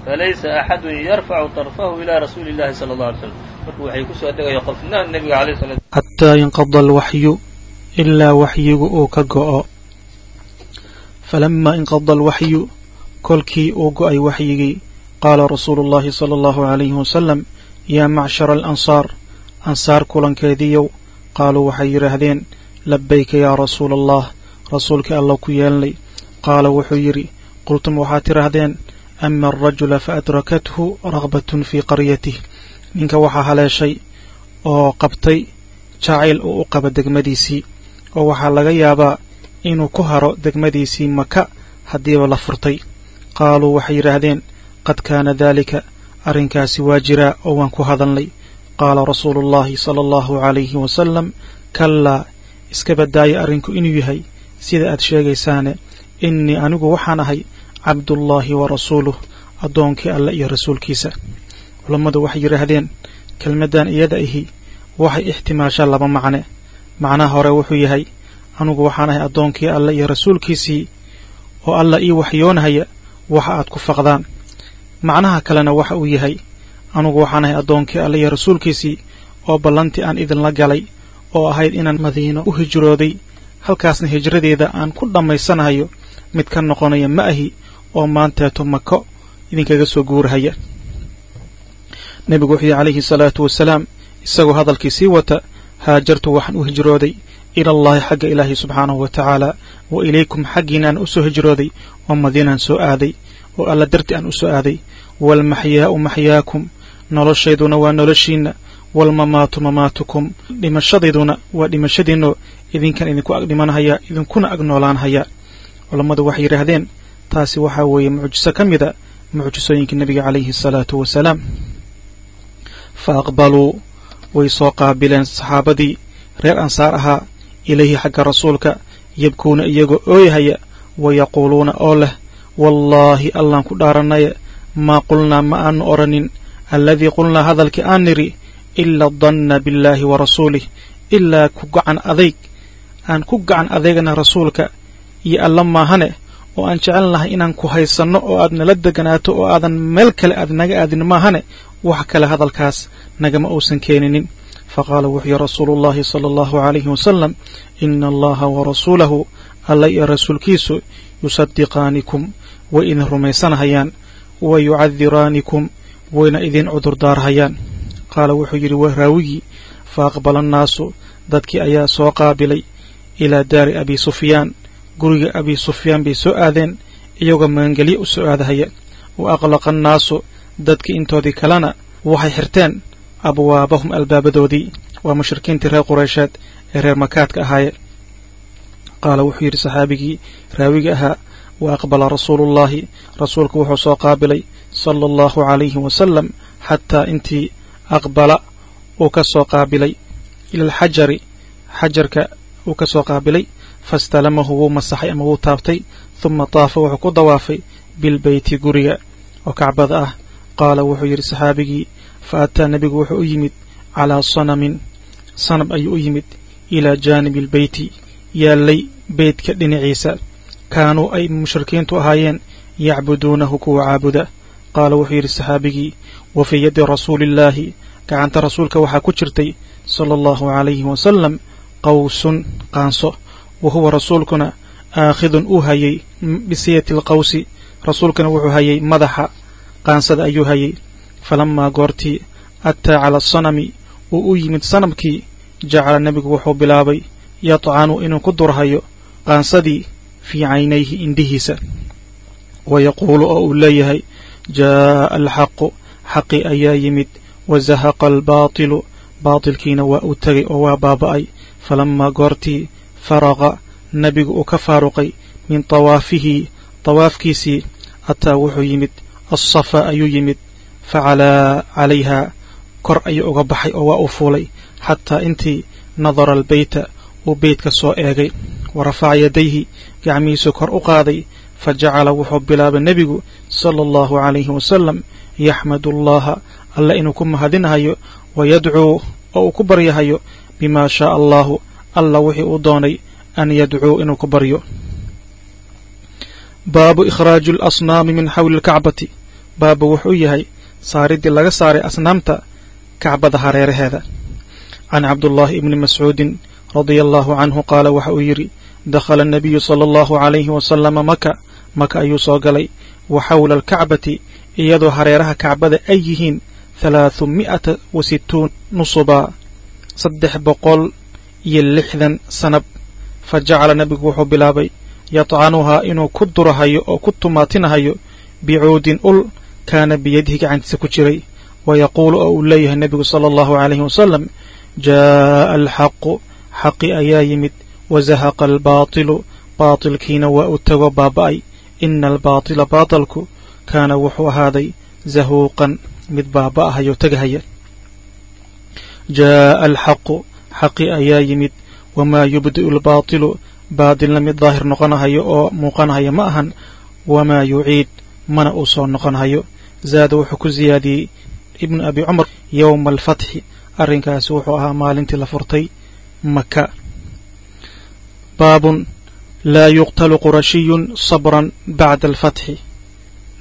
falaysa axadu yarfacu طarfahu ilى rasuuli اllahi salى اlه alay slm markuu waxay ku soo degayo qofna nebiga alayh sala xataa inqada alwaxyu ilaa waxyigu uu ka go'o falammaa inqada alwaxyu kolkii uu go'ay waxyigii qaala rasuulu ullaahi sala allahu calayhi wasalam yaa macshara alansaar ansaar kulankeediiyow qaaluu waxay yidhaahdeen labayka yaa rasuul allah rasuulkii alla ku yeelnay qaala wuxuu yidhi qultum waxaad tidhaahdeen ama alrajula faadrakathu adrakathu fii qaryatih ninka waxaa haleeshay oo qabtay jacayl oo u qaba degmadiisii oo waxaa laga yaabaa inuu ku haro degmadiisii maka haddiiba la furtay. Qaaluu waxay yidhaahdeen qad kaana daalika arrinkaasi waa jiraa oo waan ku hadalnay. Qaala rasuulu ullaahi sala allahu calayhi wasalam kallaa iska baddaaya arrinku inuu yahay. Sida aad sheegaysaane innii anigu waxaan ahay cabdullaahi wa rasuuluh addoonkii alle iyo rasuulkiisa. Culammadu waxay yidhaahdeen kelmaddan iyada ahi waxay ixtimaashaa laba macne. Macnaha hore wuxuu yahay anugu waxaan ahay addoonkii alle iyo rasuulkiisii oo alla ii waxyoonahaya waxa aad ku faqdaan. Macnaha kalena waxa uu yahay anugu waxaan ahay addoonkii alle iyo rasuulkiisii oo ballantii aan idinla galay oo ahayd inaan madiino u hijrooday halkaasna hijradeeda aan ku dhammaysanahayo mid ka noqonaya ma ahi oo maanteeto mako idinkaga soo guurahaya. Nebigu wuxuu yihi calayhi salaatu wasalaam isagoo hadalkii sii wata haajartu waxaan u hijrooday ilallaahi xagga ilaahi subxaanahu wa tacaala wa ilaykum xaggiinaan u soo hijrooday oo madiinaan soo aaday oo alla darti aan u soo aaday. Waalmaxyaa'u maxyaakum noloshayduna waa noloshiinna. Waalmamaatu mamaatukum dhimashadayduna waa dhimashadiinno. Idinkan idinku ag dhimanhayaa idinkuna ag noolaanhayaa culammadu waxay yidhaahdeen taasi waxaa weeye mucjiso ka mida mucjisooyinka nebiga calayhi asalaatu wasalaam fa aqbaluu way soo qaabileen saxaabadii. Reer ansaar ahaa ilayhi xagga rasuulka yabkuuna iyagoo ooyahaya wa yaquuluuna oo leh wallaahi allaan ku dhaarannaya maa qulnaa ma aanu odhanin alladii qulnaa hadalkii aan nidhi ila danna billaahi wa rasuulih ilaa ku gacan adayg aan ku gacan adeegna rasuulka iyo alla maahane oo aan jecelnahay inaan ku haysanno oo aad nala deganaato oo aadan meel kale aad naga aadin maahane wax kale hadalkaas nagama uusan keeninin faqaala wuxuu yihi rasuulu ullaahi sala allahu calayhi wasalam ina allaha wa rasuulahu alla iyo rasuulkiisu yusadiqaanikum way idin rumaysanahayaan wa yucadiraanikum wayna idin cudurdaarhayaan qaala wuxuu yidhi waa raawigii fa aqbala annaasu dadkii ayaa soo qaabilay ilaa daari abi sufyaan guriga abi sufyaan bay soo aadeen iyagoo magangelye u soo aadahaya wa aqlaqa annaasu dadkii intoodii kalena waxay xirteen abwaabahum albaabadoodii. Waa mushrikiintii reer qureysheed ee reer makaadka ahaaye. Qaala wuxuu yidhi saxaabigii raawiga ahaa wa aqbala rasuuluullaahi rasuulku wuxuu soo qaabilay sala allahu calayhi wasalam xataa intii aqbala uu ka soo qaabilay. Ila alxajari xajarka uu ka soo qaabilay fastalamahu wuu masaxay ama wuu taabtay huma taafa wuxuu ku dawaafay bilbeyti guriga oo kacbada ah. Qaala wuxuu yidhi saxaabigii fa ataa nebigu wuxuu u yimid calaa sanamin sanab ayuu u yimid ilaa jaanibi albeyti yaallay beytka dhinaciisa kaanuu ay mushrikiintu ahaayeen yacbuduunahu kuwa caabuda qaala wuxuu yidhi saxaabigii wa fii yaddi rasuuliillaahi gacanta rasuulka waxaa ku jirtay sala allahu calayhi wasalam qawsun qaanso wa huwa rasuulkuna aakhidun uu hayay bisiyati alqawsi rasuulkuna wuxuu hayay madaxa qaansada ayuu hayay falamaa goortii ataa cala asanami uu u yimid sanamkii jacala nebigu wuxuu bilaabay yadcanu inuu ku durhayo qaansadii fii caynayhi indhihiisa. Wa yaquulu oo uu leeyahay jaa'a alxaqu xaqii ayaa yimid wa zahaqa albaatilu baatilkiina waa uu tegay oo waa baaba'ay. Falamaa goortii faraqa nebigu uu ka faaruqay min tawaafihi tawaafkiisii ataa wuxuu yimid alsafaa ayuu yimid facalaa calayhaa kor ayuu uga baxay oo waa uu fuulay xataa intii nadara albeyta uu beytka soo eegay wa rafaca yadayhi gacmihiisu kor u qaaday fa jacala wuxuu bilaabay nebigu sala allahu calayhi wasalam yaxmadu allaha alle inuu ku mahadinahayo wayadcuu oo uu ku baryahayo bimaa shaaa allaahu alla wixii uu doonay an yadcuu inuu ku baryo baabu ikhraaji alasnaami min xawli alkacbati baabu wuxuu yahay saariddii laga saaray asnaamta kacbada hareeraheeda. Can cabdullaahi ibni mascuudin radia allaahu canhu qaala waxa uu yidhi dakhala annabiyu sala allahu calayhi wasalama maka maka ayuu soo galay. Wa xawla alkacbati iyadoo hareeraha kacbada ay yihiin halaahu mi'ata wa situun nusubaa saddex boqol iyo lixdan sanab. Fa jacala nebigu wuxuu bilaabay yadcanuhaa inuu ku durahayo oo ku tumaatinahayo bicuudin ul kaana biyadihi gacantiisa ku jiray wa yaquulu oo uu leeyahay nebigu sala allahu calayhi wasalam jaa'a alxaqu xaqi ayaa yimid wa zahaqa albaatilu baatilkiina waa u tago baaba'ay ina albaatila baatalku kaana wuxuu ahaaday zahuuqan mid baaba'ahayo tegahaya jaa'a alxaqu xaqi ayaa yimid wamaa yubdi'u albaatilu baadilna mid daahir noqonahayo oo muuqanahaya ma ahan wamaa yuciid mana uu soo noqonhayo zaada wuxuu ku siyaadiyey ibnu abi cumar yowma alfatxi arrinkaasi wuxuu ahaa maalintii la furtay maka baabun laa yuqtalu qurashiyun sabran bacda alfatxi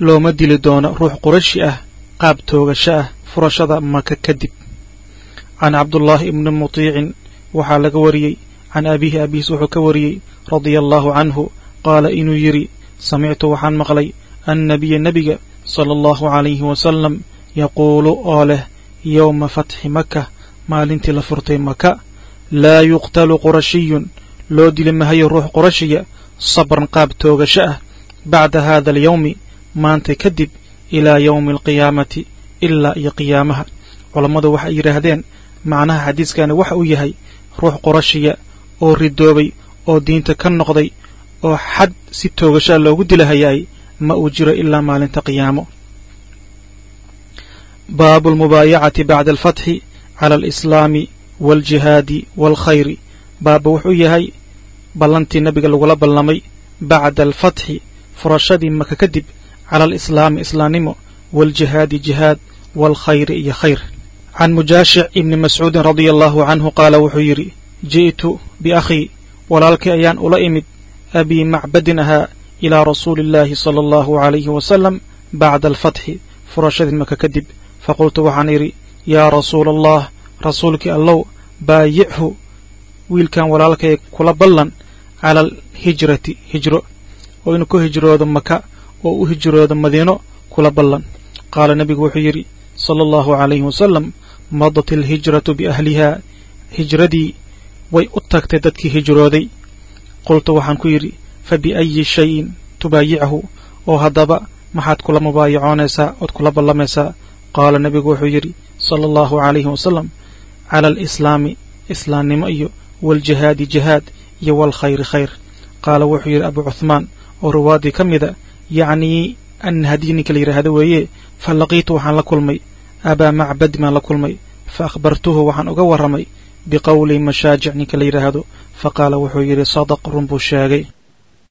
looma dili doono ruux qurashi ah qaab toogasho ah furashada maka kadib. Can cabdullaahi ibni mutiicin waxaa laga wariyey. Can abiihi abihiis wuxuu ka wariyey radia allaahu canhu. Qaala inuu yidhi samictu waxaan maqlay annabiya nebiga sala allahu calayhi wasalam yaquulu oo leh yowma fatxi maka maalintii la furtay maka laa yuqtalu qurashiyun loo dili mahayo ruux qurashiya sabran qaab toogasho ah bacda haada alyowmi maanta kadib ilaa yowmi alqiyaamati ilaa iyo qiyaamaha culammadu waxay yidhaahdeen macnaha xadiiskani waxa uu yahay ruux qurashiya oo ridoobay oo diinta ka noqday oo xad si toogashaa loogu dilahayaay ma uu jiro ilaa maalinta qiyaamo. Baabu almubaayacati bacda alfatxi cala alislaami waaljihaadi waalkhayri baaba wuxuu yahay ballantii nebiga lagula ballamay bacda alfatxi furashadii maka kadib cala alislaami islaamnimo waaljihaadi jihaad waalkhayri iyo khayr. Can mujaashic ibni mascuudin radia allaahu canhu qaala wuxuu yidhi ji'tu biakhii walaalkii ayaan ula imid abii macbadin ahaa ilaa rasuuli illaahi sala allahu calayhi wasalam bacda alfatxi furashadii maka kadib. Faqultu waxaan idhi yaa rasuula allah rasuulkii allow baayichu wiilkan walaalkay kula ballan cala alhijrati hijro. Oo inuu ku hijroodo maka oo u hijroodo madiino kula ballan. Qaala nebigu wuxuu yidhi sala allahu calayhi wasalam madat alhijratu biahlihaa hijradii way u tagtay dadkii hijrooday. Qultu waxaan ku yidhi fa biayi shayin tubaayichu oo haddaba maxaad kula mubaayacoonaysaa ood kula ballamaysaa qaala nebigu wuxuu yidhi sala allahu calayhi wasalam cala alislaami islaamnimo iyo waaljihaadi jihaad iyo waalkhayri khayr qaala wuxuu yidhi abu cuhmaan oo ruwaaddii ka mida yacnii an haddii ninka la yidhaahdo weeye fa laqiitu waxaan la kulmay abaa macbad baan la kulmay fa akhbartuhu waxaan uga warramay biqowli mashaajic ninka la yidhaahdo fa qaala wuxuu yidhi sadaq run buu sheegay